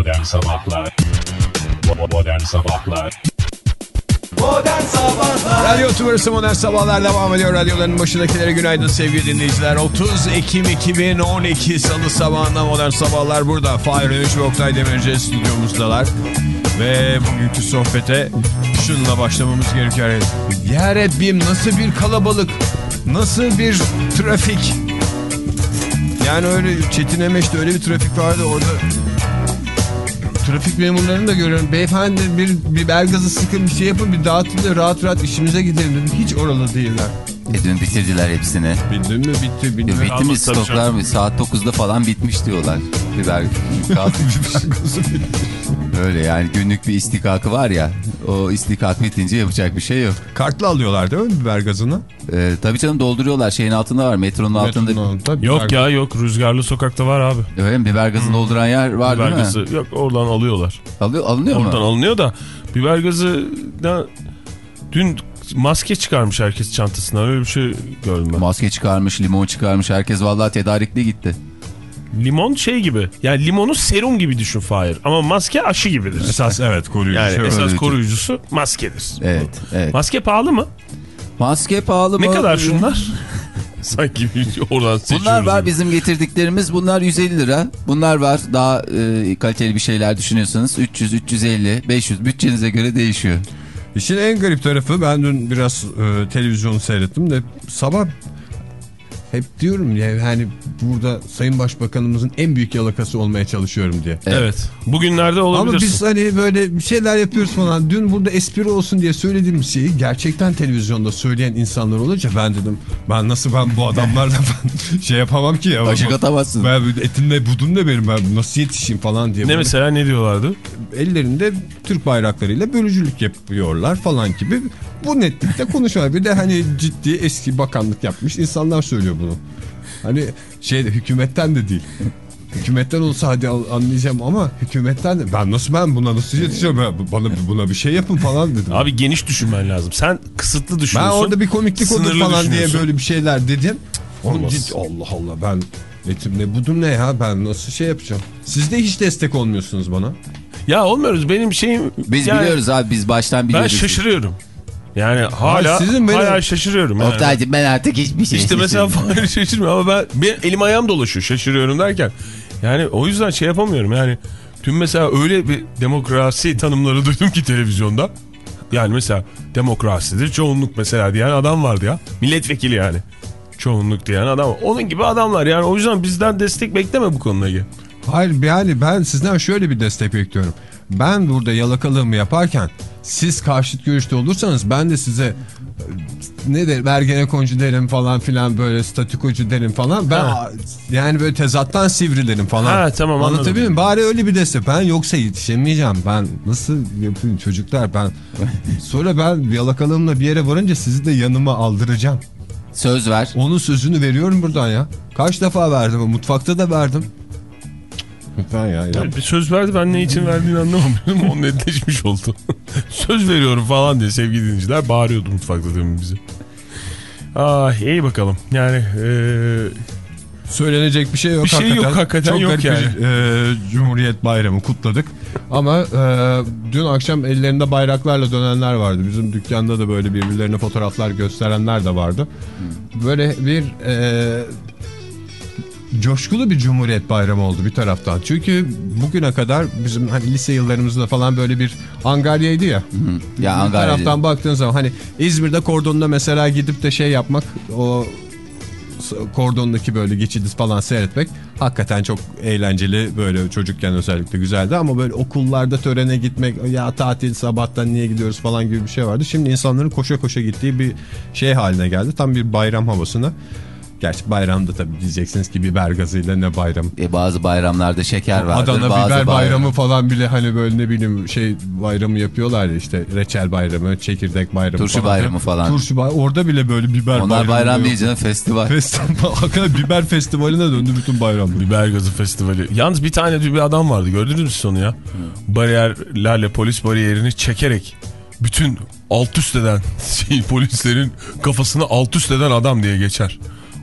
Modern Sabahlar Modern Sabahlar Modern Sabahlar Radyo Tümrüsü Modern Sabahlar devam ediyor. Radyoların başındakilere günaydın sevgili dinleyiciler. 30 Ekim 2012 Salı sabahında Modern Sabahlar burada. Fahir Önüş ve Oktay Demirci stüdyomuzdalar. Ve bugünkü sohbete şununla başlamamız gerekiyor. Ya Rabbim nasıl bir kalabalık, nasıl bir trafik. Yani öyle Çetin Emeş'te öyle bir trafik vardı orada trafik memurlarını da görüyorum. Beyefendi bir biber gazı sıkın bir şey yapın bir dağıtın da rahat rahat işimize gidelim dedim. Hiç oralı değiller. E dün bitirdiler hepsini. Bildin mi bitti Ya bilmem. bitti mi stoklar mı? Saat 9'da falan bitmiş diyorlar. Biber gaz Öyle yani günlük bir istikakı var ya. O istikak bitince yapacak bir şey yok. Kartla alıyorlar değil mi biber gazını? Ee, tabii canım dolduruyorlar. Şeyin altında var. Metronun altında. Metronun altında Yok biber- ya yok rüzgarlı sokakta var abi. Öyle mi? Biber gazını dolduran yer var biber değil mi? gazı yok oradan alıyorlar. Alıyor, alınıyor Oradan mu? alınıyor da biber gazı da dün maske çıkarmış herkes çantasına öyle bir şey gördüm ben. Maske çıkarmış, limon çıkarmış. Herkes vallahi tedarikli gitti. Limon şey gibi yani limonu serum gibi düşün Fahir ama maske aşı gibidir. Esas evet koruyucu. yani şey esas koruyucu. koruyucusu maskedir. Evet, evet. Maske pahalı mı? Maske pahalı mı? Ne kadar şunlar? Sanki oradan seçiyoruz. Bunlar var bizim getirdiklerimiz. Bunlar 150 lira. Bunlar var daha e, kaliteli bir şeyler düşünüyorsanız 300, 350, 500 bütçenize göre değişiyor. İşin en garip tarafı ben dün biraz e, televizyonu seyrettim de sabah hep diyorum ya hani burada Sayın Başbakanımızın en büyük yalakası olmaya çalışıyorum diye. Evet. Bugünlerde Ama olabilirsin. biz hani böyle bir şeyler yapıyoruz falan. Dün burada espri olsun diye söylediğim şeyi gerçekten televizyonda söyleyen insanlar olunca ben dedim ben nasıl ben bu adamlarla ben şey yapamam ki ya. Başık atamazsın. Ben etimle budum da benim ben nasıl yetişeyim falan diye. Ne böyle mesela ne diyorlardı? ellerinde Türk bayraklarıyla bölücülük yapıyorlar falan gibi. Bu netlikte konuşuyorlar. Bir de hani ciddi eski bakanlık yapmış insanlar söylüyor bunu. Hani şeyde hükümetten de değil. Hükümetten olsa hadi anlayacağım ama hükümetten de ben nasıl ben buna nasıl yetişeceğim Ben- bana buna bir şey yapın falan dedim. Abi geniş düşünmen lazım. Sen kısıtlı ben düşünüyorsun. orada bir komiklik olur falan diye böyle bir şeyler dedim. Onun ciddi, Allah Allah ben etim ne budum ne ya ben nasıl şey yapacağım. Siz de hiç destek olmuyorsunuz bana. Ya olmuyoruz. Benim şeyim... Biz yani biliyoruz abi biz baştan Ben biliyoruz. şaşırıyorum. Yani hala sizin benim- hala şaşırıyorum. Yani. Oktay'cım ben artık hiçbir şey İşte mesela şaşırmıyorum. Fahri şaşırmıyor ama ben benim elim ayağım dolaşıyor şaşırıyorum derken. Yani o yüzden şey yapamıyorum yani. Dün mesela öyle bir demokrasi tanımları duydum ki televizyonda. Yani mesela demokrasidir çoğunluk mesela diyen adam vardı ya. Milletvekili yani. Çoğunluk diyen adam. Onun gibi adamlar yani o yüzden bizden destek bekleme bu ilgili. Hayır yani ben sizden şöyle bir destek bekliyorum. Ben burada yalakalığımı yaparken siz karşıt görüşte olursanız ben de size e, ne der Ergenekoncu derim falan filan böyle statükocu derim falan. Ben Ha. yani böyle tezattan sivrilerim falan. Ha, tamam, anladım. Anlatabiliyor muyum? Bari öyle bir destek. Ben yoksa yetişemeyeceğim. Ben nasıl yapayım çocuklar ben. Sonra ben yalakalığımla bir yere varınca sizi de yanıma aldıracağım. Söz ver. Onun sözünü veriyorum buradan ya. Kaç defa verdim? Mutfakta da verdim. Lütfen ya. Bir söz verdi ben ne için verdiğini anlamamışım. O netleşmiş oldu. söz veriyorum falan diye sevgili dinleyiciler bağırıyordu mutfakta demin bize. Ah iyi bakalım. Yani eee Söylenecek bir şey yok Bir şey yok, hakikaten Çok yok yani. bir e, Cumhuriyet Bayramı kutladık. Ama e, dün akşam ellerinde bayraklarla dönenler vardı. Bizim dükkanda da böyle birbirlerine fotoğraflar gösterenler de vardı. Böyle bir e, coşkulu bir Cumhuriyet Bayramı oldu bir taraftan. Çünkü bugüne kadar bizim hani lise yıllarımızda falan böyle bir angaryaydı ya. Ya bir taraftan baktığın zaman hani İzmir'de kordonda mesela gidip de şey yapmak o kordondaki böyle geçidi falan seyretmek hakikaten çok eğlenceli böyle çocukken özellikle güzeldi ama böyle okullarda törene gitmek ya tatil sabahtan niye gidiyoruz falan gibi bir şey vardı. Şimdi insanların koşa koşa gittiği bir şey haline geldi tam bir bayram havasına. Gerçi bayramda tabii diyeceksiniz ki biber gazıyla ne bayram. E, bazı bayramlarda şeker vardır. Adana bazı biber bayram- bayramı falan bile hani böyle ne bileyim şey bayramı yapıyorlar ya işte reçel bayramı, çekirdek bayramı Turşu falan. bayramı falan. Turşu bayramı orada bile böyle biber bayramı. Onlar bayram değil canım festival. Festival. Hakikaten biber festivaline döndü bütün bayram. biber gazı festivali. Yalnız bir tane bir adam vardı gördünüz mü sonu ya? Bariyerlerle polis bariyerini çekerek bütün alt üst eden şey, polislerin kafasını alt üst eden adam diye geçer.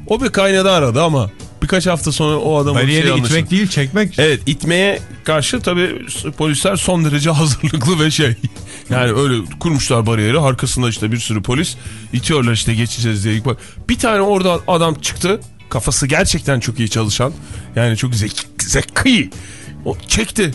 O bir kaynadı aradı ama birkaç hafta sonra o adamın Bariyeri şey anlaşıldı. itmek değil çekmek. Evet itmeye karşı tabii polisler son derece hazırlıklı ve şey yani öyle kurmuşlar bariyeri arkasında işte bir sürü polis itiyorlar işte geçeceğiz diye. Bir tane orada adam çıktı kafası gerçekten çok iyi çalışan yani çok zeki, zeki o çekti.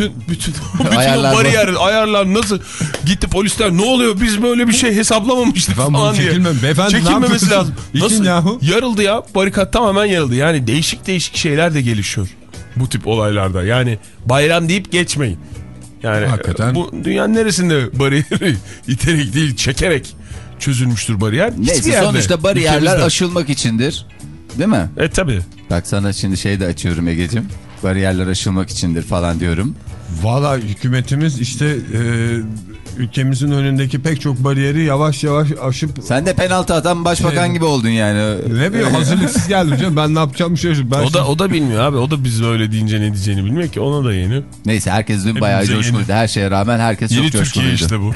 Bütün bütün, bütün Ayarlar o bariyer ayarlar nasıl gitti polisler ne oluyor biz böyle bir şey hesaplamamıştık bunu falan diye. çekilmem. Beyefendi Çekilmemesi lazım. Nasıl? yahu. Yarıldı ya barikat tamamen yarıldı yani değişik değişik şeyler de gelişiyor bu tip olaylarda yani bayram deyip geçmeyin. Yani Hakikaten. bu dünyanın neresinde bariyeri iterek değil çekerek çözülmüştür bariyer. Hiçbir Neyse yerde, sonuçta bariyerler ülkemizde. aşılmak içindir. Değil mi? E tabi. Bak sana şimdi şey de açıyorum Ege'cim. Bariyerler aşılmak içindir falan diyorum. Valla hükümetimiz işte e, ülkemizin önündeki pek çok bariyeri yavaş yavaş aşıp Sen de penaltı atan başbakan Şey- gibi oldun yani. ne bileyim hazırlıksız geldim canım ben ne yapacağımı şaşırdım. Ben O da o da bilmiyor abi. O da biz öyle deyince ne diyeceğini bilmiyor ki. Ona da yeni. Neyse herkes dün bayağı Hepimize coşkuluydu. Her şeye rağmen herkes Yeni çok Türkiye coşkuluydu. işte bu.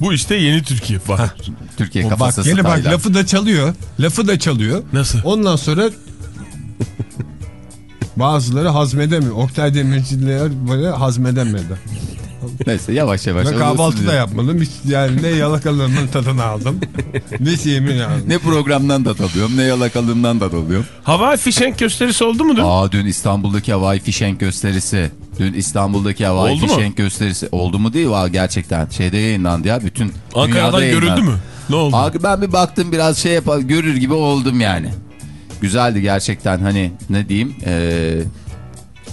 Bu işte yeni Türkiye var. Türkiye bak kafası bak Tayland. lafı da çalıyor. Lafı da çalıyor. Nasıl? Ondan sonra bazıları hazmedemiyor. Oktay Demirciler böyle hazmedemedi. Neyse yavaş yavaş. Ben kahvaltı da yapmadım. Hiç yani ne yalakalığımın tadını aldım. ne şeyimi aldım. Ne programdan da tadıyorum ne yalakalığımdan da tadıyorum. Hava fişenk gösterisi oldu mu dün? Aa dün İstanbul'daki havai fişenk gösterisi. Dün İstanbul'daki havai Oldu mu? fişenk gösterisi. Oldu mu değil Aa, gerçekten. Şeyde yayınlandı ya. Bütün Ankara'dan dünyada görüldü mü? Ne oldu? Abi ben bir baktım biraz şey yapar görür gibi oldum yani. Güzeldi gerçekten hani ne diyeyim eee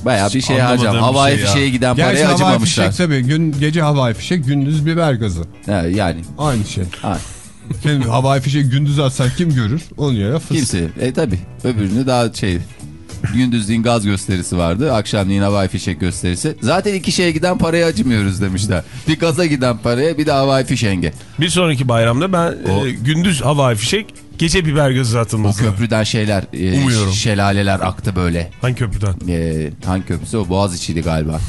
bayağı bir şey harcam. Havai şey fişeğe giden Gerçi parayı havai acımamışlar. fişek tabii. Gün, gece havai fişek gündüz biber gazı. He, yani Aynı şey. ha, Şimdi havai fişek gündüz atsan kim görür? Onun yerine fıs. kimse e tabi öbürünü daha şey gündüzliğin gaz gösterisi vardı. Akşamleyin havai fişek gösterisi. Zaten iki şeye giden paraya acımıyoruz demişler. Bir gaza giden paraya bir de havai fişenge. Bir sonraki bayramda ben O- e, gündüz hava fişek, gece biber gazı O atılması. köprüden şeyler, e, Umuyorum. şelaleler aktı böyle. Hangi köprüden? Ee, hangi köprüsü o? Boğaziçi'ydi galiba.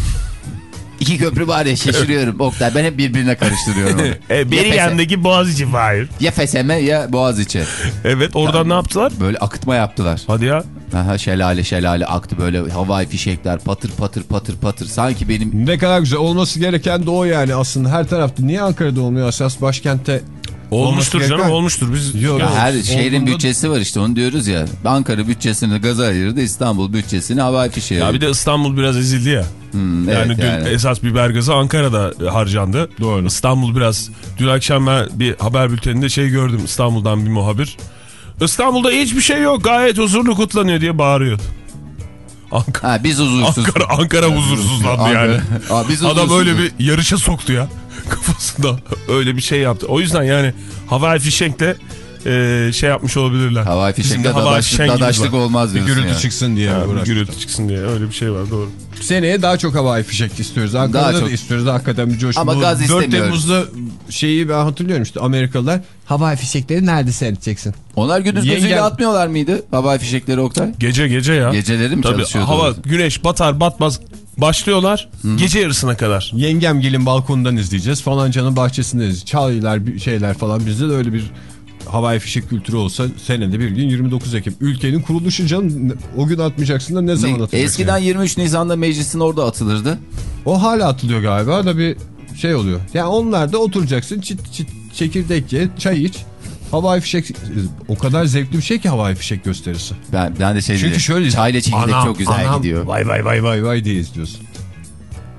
İki köprü var ya şaşırıyorum. Oktay ben hep birbirine karıştırıyorum onu. E, beri Ya Fese- yandaki Boğaziçi Fahir. Ya Feseme ya Boğaziçi. Evet oradan ne yaptılar? Böyle akıtma yaptılar. Hadi ya. Aha, şelale şelale aktı böyle havai fişekler patır patır patır patır. Sanki benim Ne kadar güzel olması gereken de o yani aslında her tarafta. Niye Ankara'da olmuyor esas başkentte? Olmuştur Olması canım olmuştur. Biz Yok. ya her Olduğunda- şehrin bütçesi var işte onu diyoruz ya. Ankara bütçesini gaza ayırdı İstanbul bütçesini havai fişeğe. Ya bir de İstanbul biraz ezildi ya. Hmm, yani evet dün yani. esas biber gazı Ankara'da harcandı. Doğru. İstanbul biraz... Dün akşam ben bir haber bülteninde şey gördüm İstanbul'dan bir muhabir. İstanbul'da hiçbir şey yok gayet huzurlu kutlanıyor diye bağırıyordu. Ankara, Ha, biz huzursuz. Ankara, Ankara huzursuzlandı Ankara- yani. Aa, biz Adam öyle bir yarışa soktu ya kafasında. Öyle bir şey yaptı. O yüzden yani havai fişekle e, şey yapmış olabilirler. Havai havai dadaşlık, dadaşlık olmaz Bir diyorsun gürültü ya. çıksın diye bir uğraştık. gürültü çıksın diye öyle bir şey var doğru. Seneye daha çok havai fişek istiyoruz. Ankara'da Daha çok. da istiyoruz. Hakikaten bir coşku. Ama Bu gaz 4 istemiyoruz. Temmuz'da şeyi ben hatırlıyorum işte Amerikalılar havai fişekleri nerede seyredeceksin? Onlar gündüz Yengem- gözüyle atmıyorlar mıydı havai fişekleri Oktay? Gece gece ya. Geceleri mi Tabii çalışıyordu? hava orada? güneş batar batmaz başlıyorlar gece yarısına kadar. Yengem gelin balkondan izleyeceğiz. Falancanın bahçesinden izleyeceğiz. Çaylar şeyler falan. Bizde de öyle bir havai fişek kültürü olsa senede bir gün 29 Ekim. Ülkenin kuruluşu canım o gün atmayacaksın da ne zaman atacaksın? Eskiden yani? 23 Nisan'da meclisin orada atılırdı. O hala atılıyor galiba da bir şey oluyor. Yani onlar da oturacaksın çit çit çekirdek ye çay iç. Havai fişek o kadar zevkli bir şey ki havai fişek gösterisi. Ben, ben de şey Çünkü dedim, şöyle çayla çekirdek çok güzel anam, gidiyor. Vay vay vay vay vay diye izliyorsun.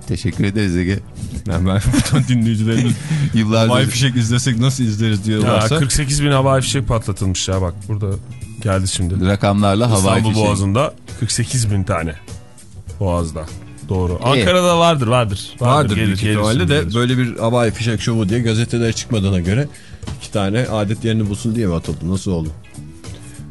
Teşekkür ederiz Ege. Yani ben bütün dinleyicilerimiz Yıllardır. havai fişek izlesek nasıl izleriz Ya, diyorlarsa. 48 bin havai fişek patlatılmış ya bak burada geldi şimdi. Rakamlarla havai İstanbul fişek. Boğazı'nda 48 bin tane Boğaz'da. Doğru. Ankara'da vardır vardır. Vardır gelir, büyük gelir ihtimalle de gelir. böyle bir havai fişek şovu diye gazetelere çıkmadığına göre iki tane adet yerini bulsun diye mi atıldı? Nasıl oldu?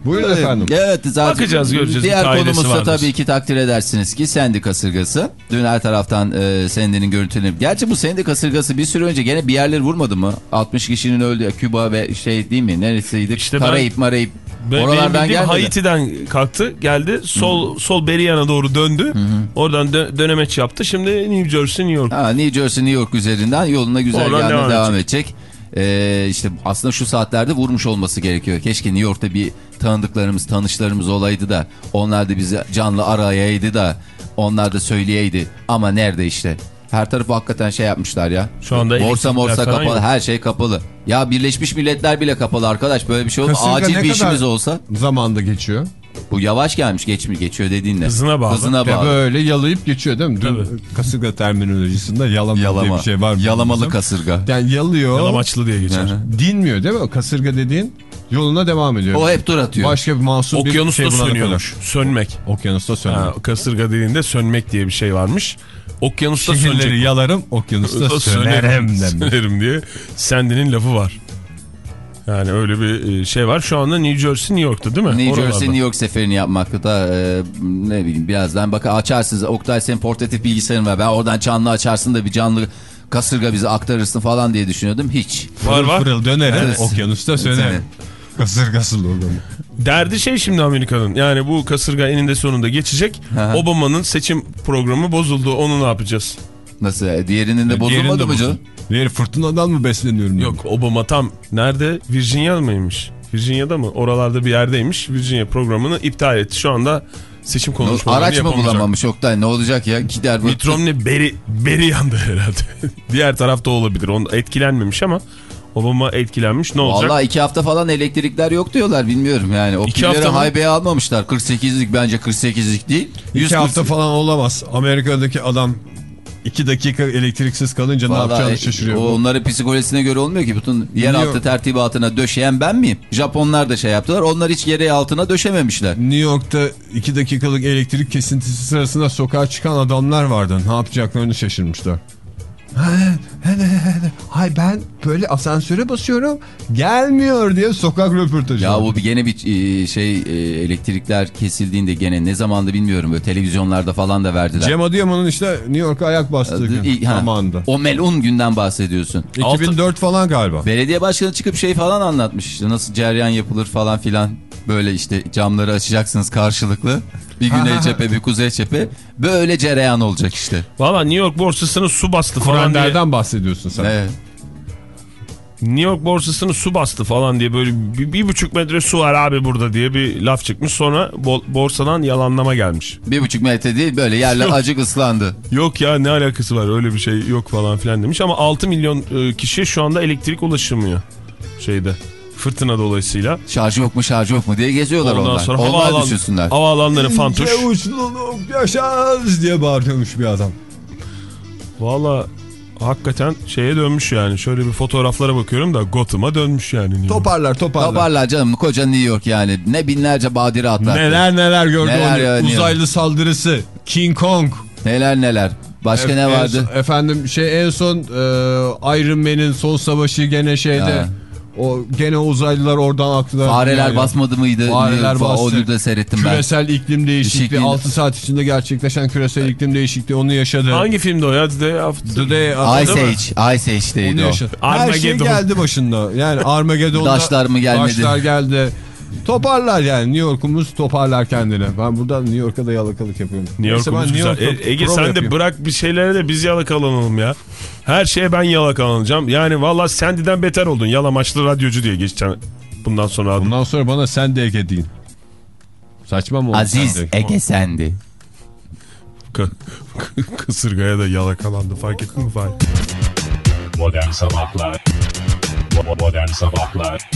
Buyurun efendim. Evet zaten Bakacağız, göreceğiz. Diğer konumuzsa vardır. tabii ki takdir edersiniz ki sendi kasırgası. Dün her taraftan e, sendinin görüntüleri. Gerçi bu sendi kasırgası bir süre önce gene bir yerleri vurmadı mı? 60 kişinin öldüğü Küba ve şey değil mi? Neresiydi? İşte ben- Karayip marayip. Ben, benim Oralardan bildiğim gelmedi. Haiti'den kalktı geldi sol sol beri yana doğru döndü. Oradan dö- dönemeç yaptı. Şimdi New Jersey New York. Ha, New Jersey New York üzerinden yoluna güzel Oradan devam, devam devam edecek. Ee, işte aslında şu saatlerde vurmuş olması gerekiyor. Keşke New York'ta bir tanıdıklarımız, tanışlarımız olaydı da onlar da bizi canlı arayaydı da onlar da söyleyeydi. Ama nerede işte? Her tarafı hakikaten şey yapmışlar ya. Şu anda morsa falan kapalı, yok. her şey kapalı. Ya Birleşmiş Milletler bile kapalı arkadaş. Böyle bir şey. Kasırga Acil bir işimiz olsa. Zamanda geçiyor. Bu yavaş gelmiş, geç mi geçiyor dediğinle. Hızına bağlı. Hızına bağlı. böyle yalayıp geçiyor değil mi? Dün Tabii. kasırga terminolojisinde yalama, diye Yalama. bir şey var. Yalamalı bizim. kasırga. Yani yalıyor. Yalamaçlı diye geçer. Hı hı. Dinmiyor değil mi? O kasırga dediğin yoluna devam ediyor. O hep tur atıyor. Başka bir masum bir Okyanusta şey bulana sönüyormuş. Sönmek. kadar. Okyanusta sönüyor. Ha, kasırga dediğinde sönmek diye bir şey varmış. Okyanusta Şehirleri sönecek. yalarım, okyanusta Sönerim, sönerim demiş. sönerim diye Sandy'nin lafı var. Yani öyle bir e, şey var. Şu anda New Jersey, New York'ta değil mi? New Oralarda. Jersey, New York seferini yapmakta da e, ne bileyim birazdan bakın açarsınız. Oktay senin portatif bilgisayarın var. Ben oradan canlı açarsın da bir canlı kasırga bize aktarırsın falan diye düşünüyordum. Hiç. Var var. Fırıl dönerim, Evet. okyanusta sönerim. Sönerim. Kasırgası logomu. Derdi şey şimdi Amerika'nın. Yani bu kasırga eninde sonunda geçecek. Obama'nın seçim programı bozuldu. Onu ne yapacağız? Nasıl? E, Diğerinin de Diğerinin bozulmadı de mı canım? Diğeri fırtınadan mı besleniyorum? Yok Obama tam nerede? Virginia mıymış? Virginia'da mı? Oralarda bir yerdeymiş. Virginia programını iptal etti. Şu anda seçim konuşmalarını Araç mı bulamamış Oktay? Ne olacak ya? Gider bu. Mitt Romney beri, beri yandı herhalde. Diğer tarafta olabilir. Onu etkilenmemiş ama Obama etkilenmiş. Ne olacak? Vallahi iki hafta falan elektrikler yok diyorlar bilmiyorum yani. O İki pilleri haybeye almamışlar. 48'lik bence 48'lik değil. İki 140 hafta falan olamaz. Amerika'daki adam iki dakika elektriksiz kalınca ne Vallahi, yapacağını e, şaşırıyor. O onların psikolojisine göre olmuyor ki. Bütün yeraltı Biliyor. tertibatına döşeyen ben miyim? Japonlar da şey yaptılar. Onlar hiç yere altına döşememişler. New York'ta iki dakikalık elektrik kesintisi sırasında sokağa çıkan adamlar vardı. Ne yapacaklarını şaşırmışlar. Hay ben böyle asansöre basıyorum gelmiyor diye sokak röportajı. Ya bu bir gene bir e, şey e, elektrikler kesildiğinde gene ne zamanda bilmiyorum böyle televizyonlarda falan da verdiler. Cem Adıyaman'ın işte New York'a ayak bastığı gün ha, zamanında. O melun günden bahsediyorsun. 2004 falan galiba. Belediye başkanı çıkıp şey falan anlatmış işte nasıl ceryan yapılır falan filan. Böyle işte camları açacaksınız karşılıklı. Bir güney cephe bir kuzey cephe. Böyle cereyan olacak işte. Valla New York borsasını su bastı falan diye. Bahsediyorsun sen. Evet. New York borsasını su bastı falan diye böyle bir, bir buçuk metre su var abi burada diye bir laf çıkmış. Sonra bo- borsadan yalanlama gelmiş. Bir buçuk metre değil böyle yerler Yok. acık ıslandı. Yok ya ne alakası var öyle bir şey yok falan filan demiş. Ama 6 milyon e, kişi şu anda elektrik ulaşamıyor şeyde fırtına dolayısıyla. Şarjı yok mu şarjı yok mu diye geziyorlar Ondan onlar. sonra onlar havaalan, düşünsünler. havaalanları fantuş. İnce uçluluk yaşaz diye bağırıyormuş bir adam. Valla hakikaten şeye dönmüş yani. Şöyle bir fotoğraflara bakıyorum da Gotham'a dönmüş yani. Toparlar toparlar. Toparlar canım koca New York yani. Ne binlerce badire atlar. Neler neler gördü Neler onu. Uzaylı saldırısı. King Kong. Neler neler. Başka E- ne vardı? son- efendim şey en son e, Iron Man'in son savaşı gene şeyde. Ha. O gene uzaylılar oradan aktılar. Fareler dünyaya. basmadı mıydı? Fareler Fa- bastı. O da seyrettim ben. Küresel iklim değişikliği Değişikliğinde- 6 saat içinde gerçekleşen küresel iklim değişikliği onu yaşadı. Hangi filmde o ya? The Day After. The Day Ice After- Age. Ice Age'deydi Onu o. yaşadı. Her şey Armageddon. geldi başında. Yani Armageddon'da Daşlar mı gelmedi? Daşlar geldi. Toparlar yani New York'umuz toparlar kendini. Ben buradan New York'a da yalakalık yapıyorum. New York'umuz güzel. York'ta E, Ege sen de yapayım. bırak bir şeylere de biz yalakalanalım ya. Her şeye ben yalakalanacağım. Yani valla Sandy'den beter oldun. Yalamaçlı radyocu diye geçeceğim. Bundan sonra adım. Bundan sonra bana sen de Ege deyin. Saçma mı oldu Aziz sen de? Ege Sendi. Kısırgaya da yalakalandı fark ettin mi Fahir? Modern Sabahlar Modern Sabahlar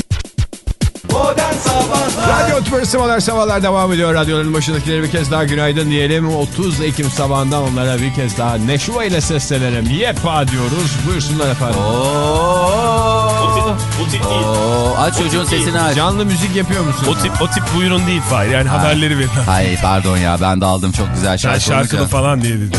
Modern Sabahlar Radyo Tüpürüsü Modern Sabahlar devam ediyor. Radyoların başındakileri bir kez daha günaydın diyelim. 30 Ekim sabahından onlara bir kez daha neşve ile seslenelim. Yepa diyoruz. Buyursunlar efendim. Oo. Oo. Aç çocuğun sesini aç. Canlı müzik yapıyor musun? O tip, o tip buyurun değil Fahir. Yani haberleri verin. Hayır pardon ya ben de aldım çok güzel şarkı. şarkılı olunca. falan diye. Değil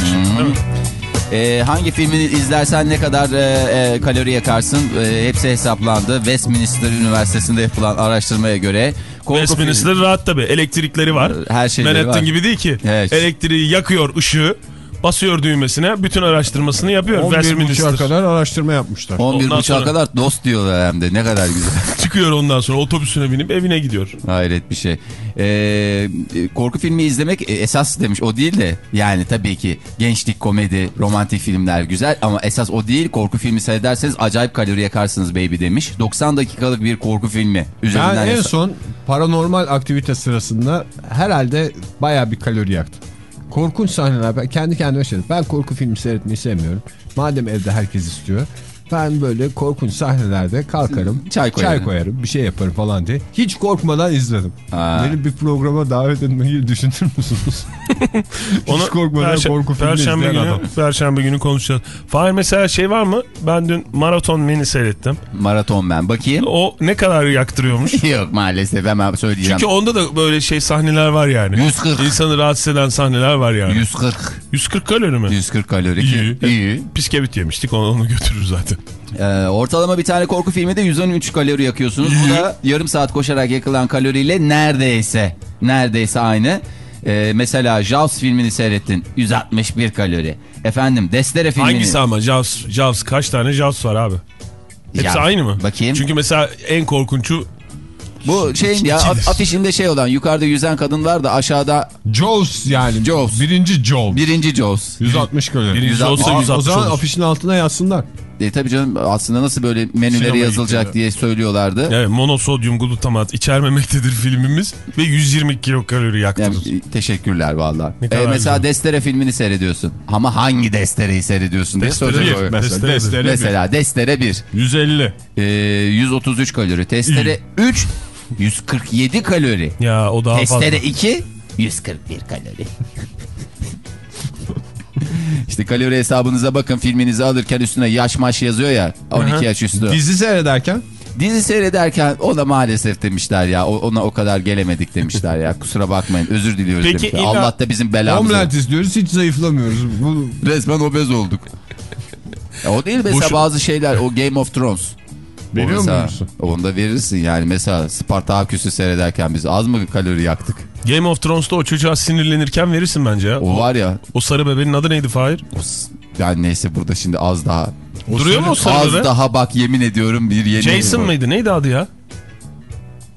Ee, hangi filmi izlersen ne kadar e, e, kalori yakarsın e, hepsi hesaplandı. Westminster Üniversitesi'nde yapılan araştırmaya göre. Westminster rahat tabii. Elektrikleri var. Her şeyleri Manhattan var. gibi değil ki. Evet. Elektriği yakıyor ışığı. Basıyor düğmesine bütün araştırmasını yapıyor. 11.30'a Westminster. kadar araştırma yapmışlar. 11.30'a sonra- kadar dost diyorlar hem de ne kadar güzel. Çıkıyor ondan sonra otobüsüne binip evine gidiyor. Hayret bir şey. Ee, korku filmi izlemek e, esas demiş o değil de yani tabii ki gençlik komedi romantik filmler güzel ama esas o değil korku filmi seyrederseniz acayip kalori yakarsınız baby demiş. 90 dakikalık bir korku filmi Ben üzerinden en hesa- son paranormal aktivite sırasında herhalde baya bir kalori yaktım. Korkunç sahneler ben kendi kendime şey. Ben korku filmi seyretmeyi sevmiyorum. Madem evde herkes istiyor. Ben böyle korkunç sahnelerde kalkarım. Çay koyarım. koyarım. Bir şey yaparım falan diye. Hiç korkmadan izledim. Ha. Beni bir programa davet etmeyi düşünür müsünüz? Hiç korkmadan Perşe- korku filmi Perşembe izleyen günü, adam. Perşembe günü konuşacağız. Fahir mesela şey var mı? Ben dün maraton mini seyrettim. Maraton ben bakayım. O ne kadar yaktırıyormuş? Yok maalesef hemen söyleyeceğim. Çünkü onda da böyle şey sahneler var yani. 140. İnsanı rahatsız eden sahneler var yani. 140. 140 kalori mi? 140 kalori. İyi. İyi. Piskevit yemiştik onu, onu götürür zaten. Ee, ortalama bir tane korku filmi de 113 kalori yakıyorsunuz. Bu da yarım saat koşarak yakılan kaloriyle neredeyse neredeyse aynı. Ee, mesela Jaws filmini seyrettin 161 kalori. Efendim Destere filmini. Hangisi ama? Jaws, Jaws kaç tane Jaws var abi? Hepsi Ya, aynı mı? Bakayım. Çünkü mesela en korkunçu Bu şeyin ya afişinde şey olan yukarıda yüzen kadın var da aşağıda Jaws yani. Jaws. Birinci Jaws. birinci Jaws. 160 kalori. Birincisi olsa Aa, 160 O zaman olur. afişin altına yazsınlar. E tabii canım aslında nasıl böyle menüleri Sinemaya yazılacak gitti. diye söylüyorlardı. evet, monosodyum glutamat içermemektedir filmimiz ve 120 kilokalori yaktırır. Yani, e, teşekkürler valla. Kadar mesela güzel. Destere filmini seyrediyorsun. Ama hangi Destere'yi seyrediyorsun diye Destere soracak. bir. Destere Destere, Mesela Destere 1. 150. Ee, 133 kalori. Testere 3 147 kalori. Ya o daha Testere fazla. 2 141 kalori. işte kalori hesabınıza bakın filminizi alırken üstüne yaş maş yazıyor ya 12 yaş üstü. Dizi seyrederken Dizi seyrederken o da maalesef demişler ya ona o kadar gelemedik demişler ya kusura bakmayın özür diliyoruz Peki demişler. illa- Allah da bizim belamızı. Homeland izliyoruz hiç zayıflamıyoruz. Bu Resmen obez olduk. Ya o değil mesela Boşu- bazı şeyler o Game of Thrones. O Veriyor mesela- musun? Onu da verirsin yani mesela Spartaküs'ü seyrederken biz az mı kalori yaktık? Game of Thrones'ta o çocuğa sinirlenirken verirsin bence ya. O var ya O sarı bebeğin adı neydi Fahir? o yani neyse burada şimdi az daha Duruyor mu o sarı az bebe? daha bak yemin ediyorum bir yeni Jason mıydı? Neydi adı ya?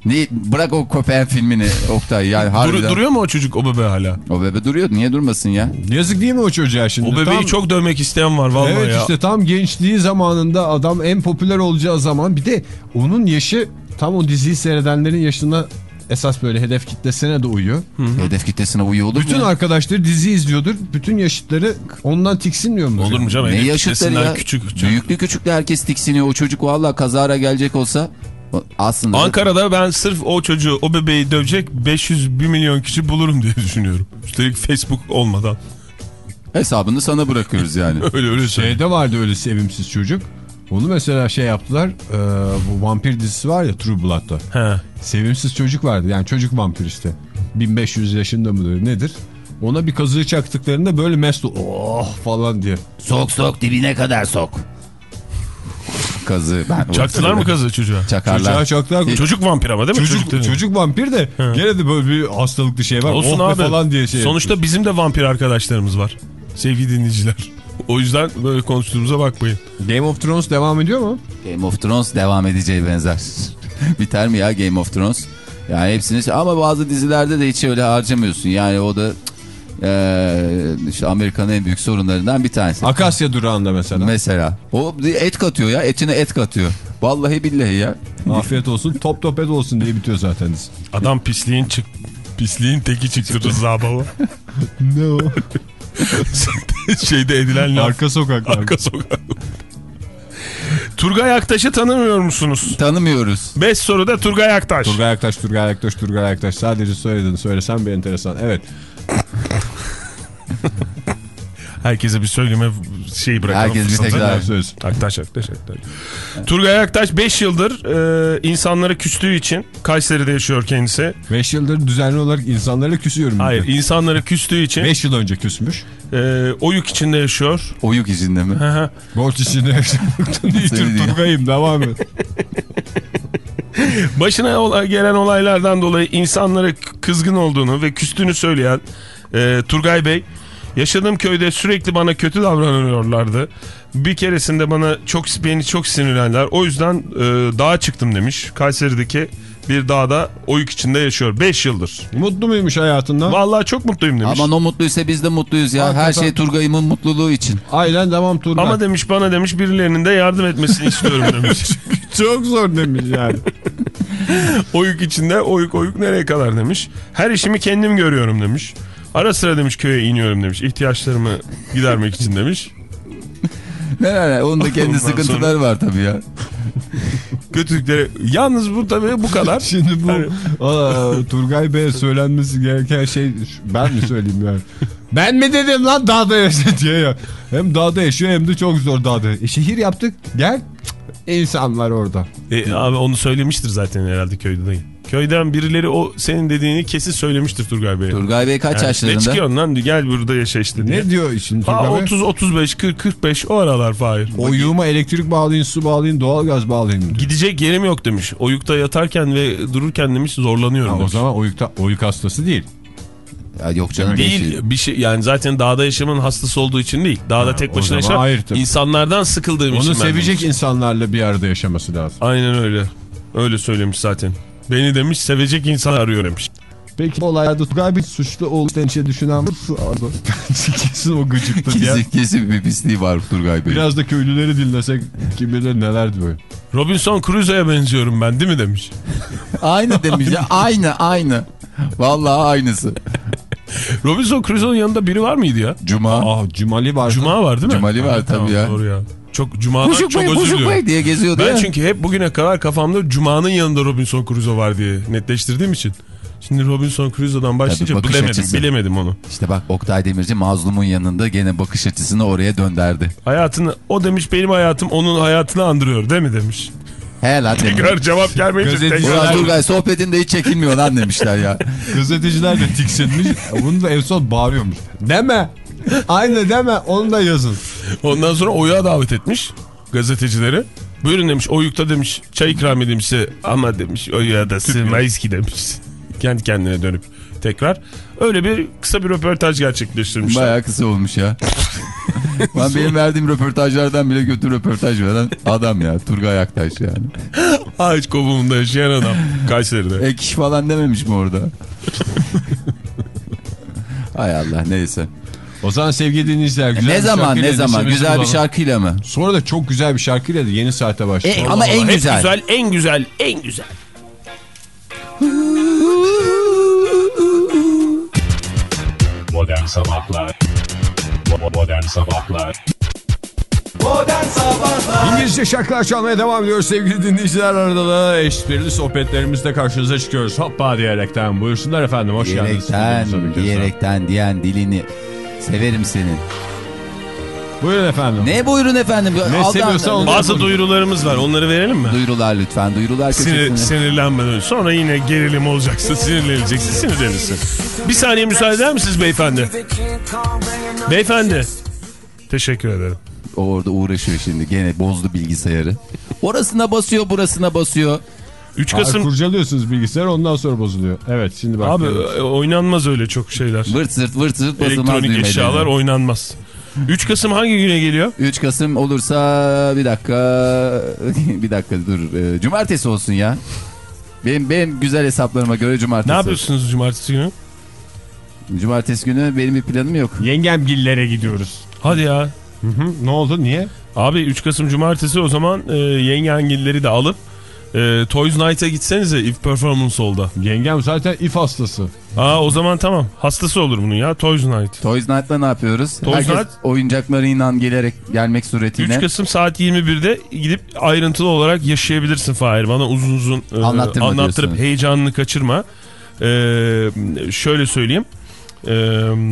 Ne, bırak o köpeğin filmini Oktay yani Dur- duruyor mu o çocuk o bebe hala? O bebe duruyor niye durmasın ya? yazık değil mi o çocuğa şimdi? O bebeği Tam- çok dövmek isteyen var vallahi Evet ya. işte tam gençliği zamanında adam en popüler olacağı zaman bir de onun yaşı tam o diziyi seyredenlerin yaşına esas böyle hedef kitlesine de uyuyor. Hedef kitlesine uyuyor olur Bütün mu? arkadaşları dizi izliyordur. Bütün yaşıtları ondan tiksinmiyor mu? Olur mu canım? Ne yaşıtları ya? Küçük, küçük. Büyüklü küçüklü herkes tiksiniyor. O çocuk valla kazara gelecek olsa aslında Ankara'da ben sırf o çocuğu, o bebeği dövecek 500-1 milyon kişi bulurum diye düşünüyorum. Üstelik Facebook olmadan. hesabını sana bırakıyoruz yani. Öyle öyle şey. Şeyde vardı öyle sevimsiz çocuk. Onu mesela şey yaptılar. e, bu vampir dizisi var ya True Blood'da. He. Sevimsiz çocuk vardı. Yani çocuk vampir işte. 1500 yaşında mıdır nedir? Ona bir kazığı çaktıklarında böyle mest ol- oh falan diye. sok sok dibine kadar sok. Kazı. Ben Çaktılar mı kazı çocuğa? Çakarlar. Çocuğa çaktılar. Çocuk vampir ama değil mi? Çocuk, dediğin? çocuk vampir de gene de böyle bir hastalıklı şey var. Olsun oh abi. falan diye şey Sonuçta yapıyoruz. bizim de vampir arkadaşlarımız var. Sevgili dinleyiciler. O yüzden böyle konuştuğumuza bakmayın. Game of Thrones devam ediyor mu? Game of Thrones devam edeceği benzer. Biter mi ya Game of Thrones? Yani hepsini ama bazı dizilerde de hiç öyle harcamıyorsun. Yani o da eee, işte Amerika'nın en büyük sorunlarından bir tanesi. Akasya durağında mesela. Mesela. O et katıyor ya. Etine et katıyor. Vallahi billahi ya. Afiyet olsun top top et olsun diye bitiyor zaten. Adam pisliğin çık pisliğin teki çıktı Rıza baba. Ne o? Şeyde edilen laf. Arka sokaklar. Arka sokak. Turgay Aktaş'ı tanımıyor musunuz? Tanımıyoruz. 5 soruda Turgay Aktaş. Turgay Aktaş, Turgay Aktaş, Turgay Aktaş. Sadece soyadını söylesem bir enteresan. Evet. Herkese bir söyleme şeyi bırakalım. Herkes bir tekrar. Söz. Aktaş Aktaş Aktaş. Turgay Aktaş 5 yıldır e, insanlara küstüğü için Kayseri'de yaşıyor kendisi. 5 yıldır düzenli olarak insanlara küsüyorum. Hayır insanlara küstüğü için 5 yıl önce küsmüş. e, oyuk içinde yaşıyor. Oyuk içinde mi? Borç içinde diyor. Turgay'ım devam et. Başına gelen olaylardan dolayı insanlara kızgın olduğunu ve küstüğünü söyleyen e, Turgay Bey Yaşadığım köyde sürekli bana kötü davranıyorlardı. Bir keresinde bana çok beni çok sinirlendiler. O yüzden e, dağa çıktım demiş. Kayseri'deki bir dağda oyuk içinde yaşıyor. 5 yıldır. Mutlu muymuş hayatından? Vallahi çok mutluyum demiş. Aman o mutluysa biz de mutluyuz ya. Her Hakikaten. şey Turgay'ımın mutluluğu için. Aynen devam Turgay. Ama demiş bana demiş birilerinin de yardım etmesini istiyorum demiş. Çok zor demiş yani. oyuk içinde oyuk oyuk nereye kadar demiş. Her işimi kendim görüyorum demiş. Ara sıra demiş köye iniyorum demiş. İhtiyaçlarımı gidermek için demiş. Ne ne ne onun da kendi Ondan sıkıntıları var tabii ya. Kötülükleri. Yalnız bu tabii bu kadar. Şimdi bu Yani- aa, Turgay Bey'e söylenmesi gereken şey ben mi söyleyeyim yani? Ben mi dedim lan dağda yaşa diye ya. Hem dağda yaşıyor hem de çok zor dağda. E, şehir yaptık gel insan var orada. E, abi onu söylemiştir zaten herhalde köyde dayı. Köyden birileri o senin dediğini kesin söylemiştir Turgay Bey. Turgay Bey kaç Yani, ne yaşlarında? çıkıyorsun lan gel burada yaşa işte diye. Ne diyor şimdi Turgay Ha, Bey? 30, 35, 40, 45 o aralar Fahir. Oyuğuma elektrik bağlayın, su bağlayın, doğalgaz bağlayın. diyor. Gidecek yerim yok demiş. Oyukta yatarken ve dururken demiş zorlanıyorum Ha, o demiş. zaman oyukta, oyuk hastası değil. Ya yok canım. Değil bir şey yani zaten dağda yaşamın hastası olduğu için değil. Dağda tek o başına zaman yaşa hayır insanlardan sıkıldığım için Onu sevecek demiş. insanlarla bir arada yaşaması lazım. Aynen öyle. Öyle söylemiş zaten. Beni demiş sevecek insan arıyor demiş. Peki bu olaylarda Turgay Bey suçlu olduğunu şey düşünen varsa kesin o gıcıktı. Kesin, kesin bir pisliği var Turgay Bey. Biraz da köylüleri dinlesek kim bilir neler diyor. Robinson Crusoe'ya benziyorum ben değil mi demiş. Aynı demiş ya. Aynı aynı. Vallahi aynısı. Robinson Crusoe'nun yanında biri var mıydı ya? Cuma. Ah Cumali var. Cuma var değil mi? Cumali var tabii ya. Doğru ya. Çok Cuma'dan Buşuk çok Bey, özür diliyorum. Bey diye geziyordu Ben ya. çünkü hep bugüne kadar kafamda Cuma'nın yanında Robinson Crusoe var diye netleştirdiğim için. Şimdi Robinson Crusoe'dan başlayınca bakış bilemedim, açısı. bilemedim onu. İşte bak Oktay Demirci mazlumun yanında gene bakış açısını oraya dönderdi. Hayatını, o demiş benim hayatım onun hayatını andırıyor değil mi demiş. He lan demiş. Tekrar cevap gelmeyince Gazeteci- tekrar. Ulan Turgay sohbetinde hiç çekinmiyor lan demişler ya. Gazeteciler de tiksinmiş. Bunu da en son bağırıyormuş. Deme. Aynı deme onu da yazın. Ondan sonra Oyuk'a davet etmiş gazetecileri. Buyurun demiş Oyuk'ta demiş çay ikram edeyim size ama demiş Oyuk'a da sığmayız ki demiş. Kendi kendine dönüp tekrar. Öyle bir kısa bir röportaj gerçekleştirmişler. Bayağı kısa olmuş ya. Lan benim verdiğim röportajlardan bile kötü röportaj veren adam ya. Turgay Aktaş yani. Ağaç kovuğunda yaşayan adam Kayseri'de. Ek iş falan dememiş mi orada? Hay Allah neyse. O zaman sevgili dinleyiciler güzel ne bir zaman ne zaman güzel bir bulalım. şarkıyla mı? Sonra da çok güzel bir şarkıyla da yeni saate başlayalım. E, ama en Hep güzel. güzel, en güzel, en güzel. Modern Sabahlar Modern Sabahlar Modern Sabahlar İngilizce şarkılar çalmaya devam ediyoruz sevgili dinleyiciler. Arada da eşbirli sohbetlerimizle karşınıza çıkıyoruz. Hoppa diyerekten. Buyursunlar efendim hoş geldiniz. Diyerekten, diyerekten diyen dilini severim senin. Buyurun efendim. Ne buyurun efendim? Ne seviyorsa onu- Bazı duyurularımız var onları verelim mi? Duyurular lütfen. Duyurular Sinir, köşesine. sinirlenmeden önce. Sonra yine gerilim olacaksın, sinirleneceksin, sinirlenirsin. Bir saniye müsaade eder misiniz beyefendi? Beyefendi. Teşekkür ederim. O orada uğraşıyor şimdi. Gene bozdu bilgisayarı. Orasına basıyor, burasına basıyor. 3 Hayır, Kasım... kurcalıyorsunuz bilgisayar ondan sonra bozuluyor. Evet şimdi bak. Abi e, oynanmaz öyle çok şeyler. Vırt zırt vırt zırt Elektronik eşyalar oynanmaz. 3 Kasım hangi güne geliyor? 3 Kasım olursa bir dakika bir dakika dur. Ee, Cumartesi olsun ya. Benim, benim güzel hesaplarıma göre cumartesi. Ne yapıyorsunuz cumartesi günü? Cumartesi günü benim bir planım yok. Yengemgillere gidiyoruz. Hadi ya. Hı hı. Ne oldu niye? Abi 3 Kasım cumartesi o zaman e, yengengilleri de alıp e, Toys Night'a gitsenize If Performance Hall'da. Yengem zaten if hastası. Aa o zaman tamam. Hastası olur bunun ya Toys Night. Toys Night'la ne yapıyoruz? Toys Herkes Night- oyuncaklarıyla gelerek gelmek 3 suretiyle. Kasım saat 21'de gidip ayrıntılı olarak yaşayabilirsin Fahir. Bana uzun uzun e, Anlattırma anlattırıp diyorsun. heyecanını kaçırma. E, şöyle söyleyeyim. E,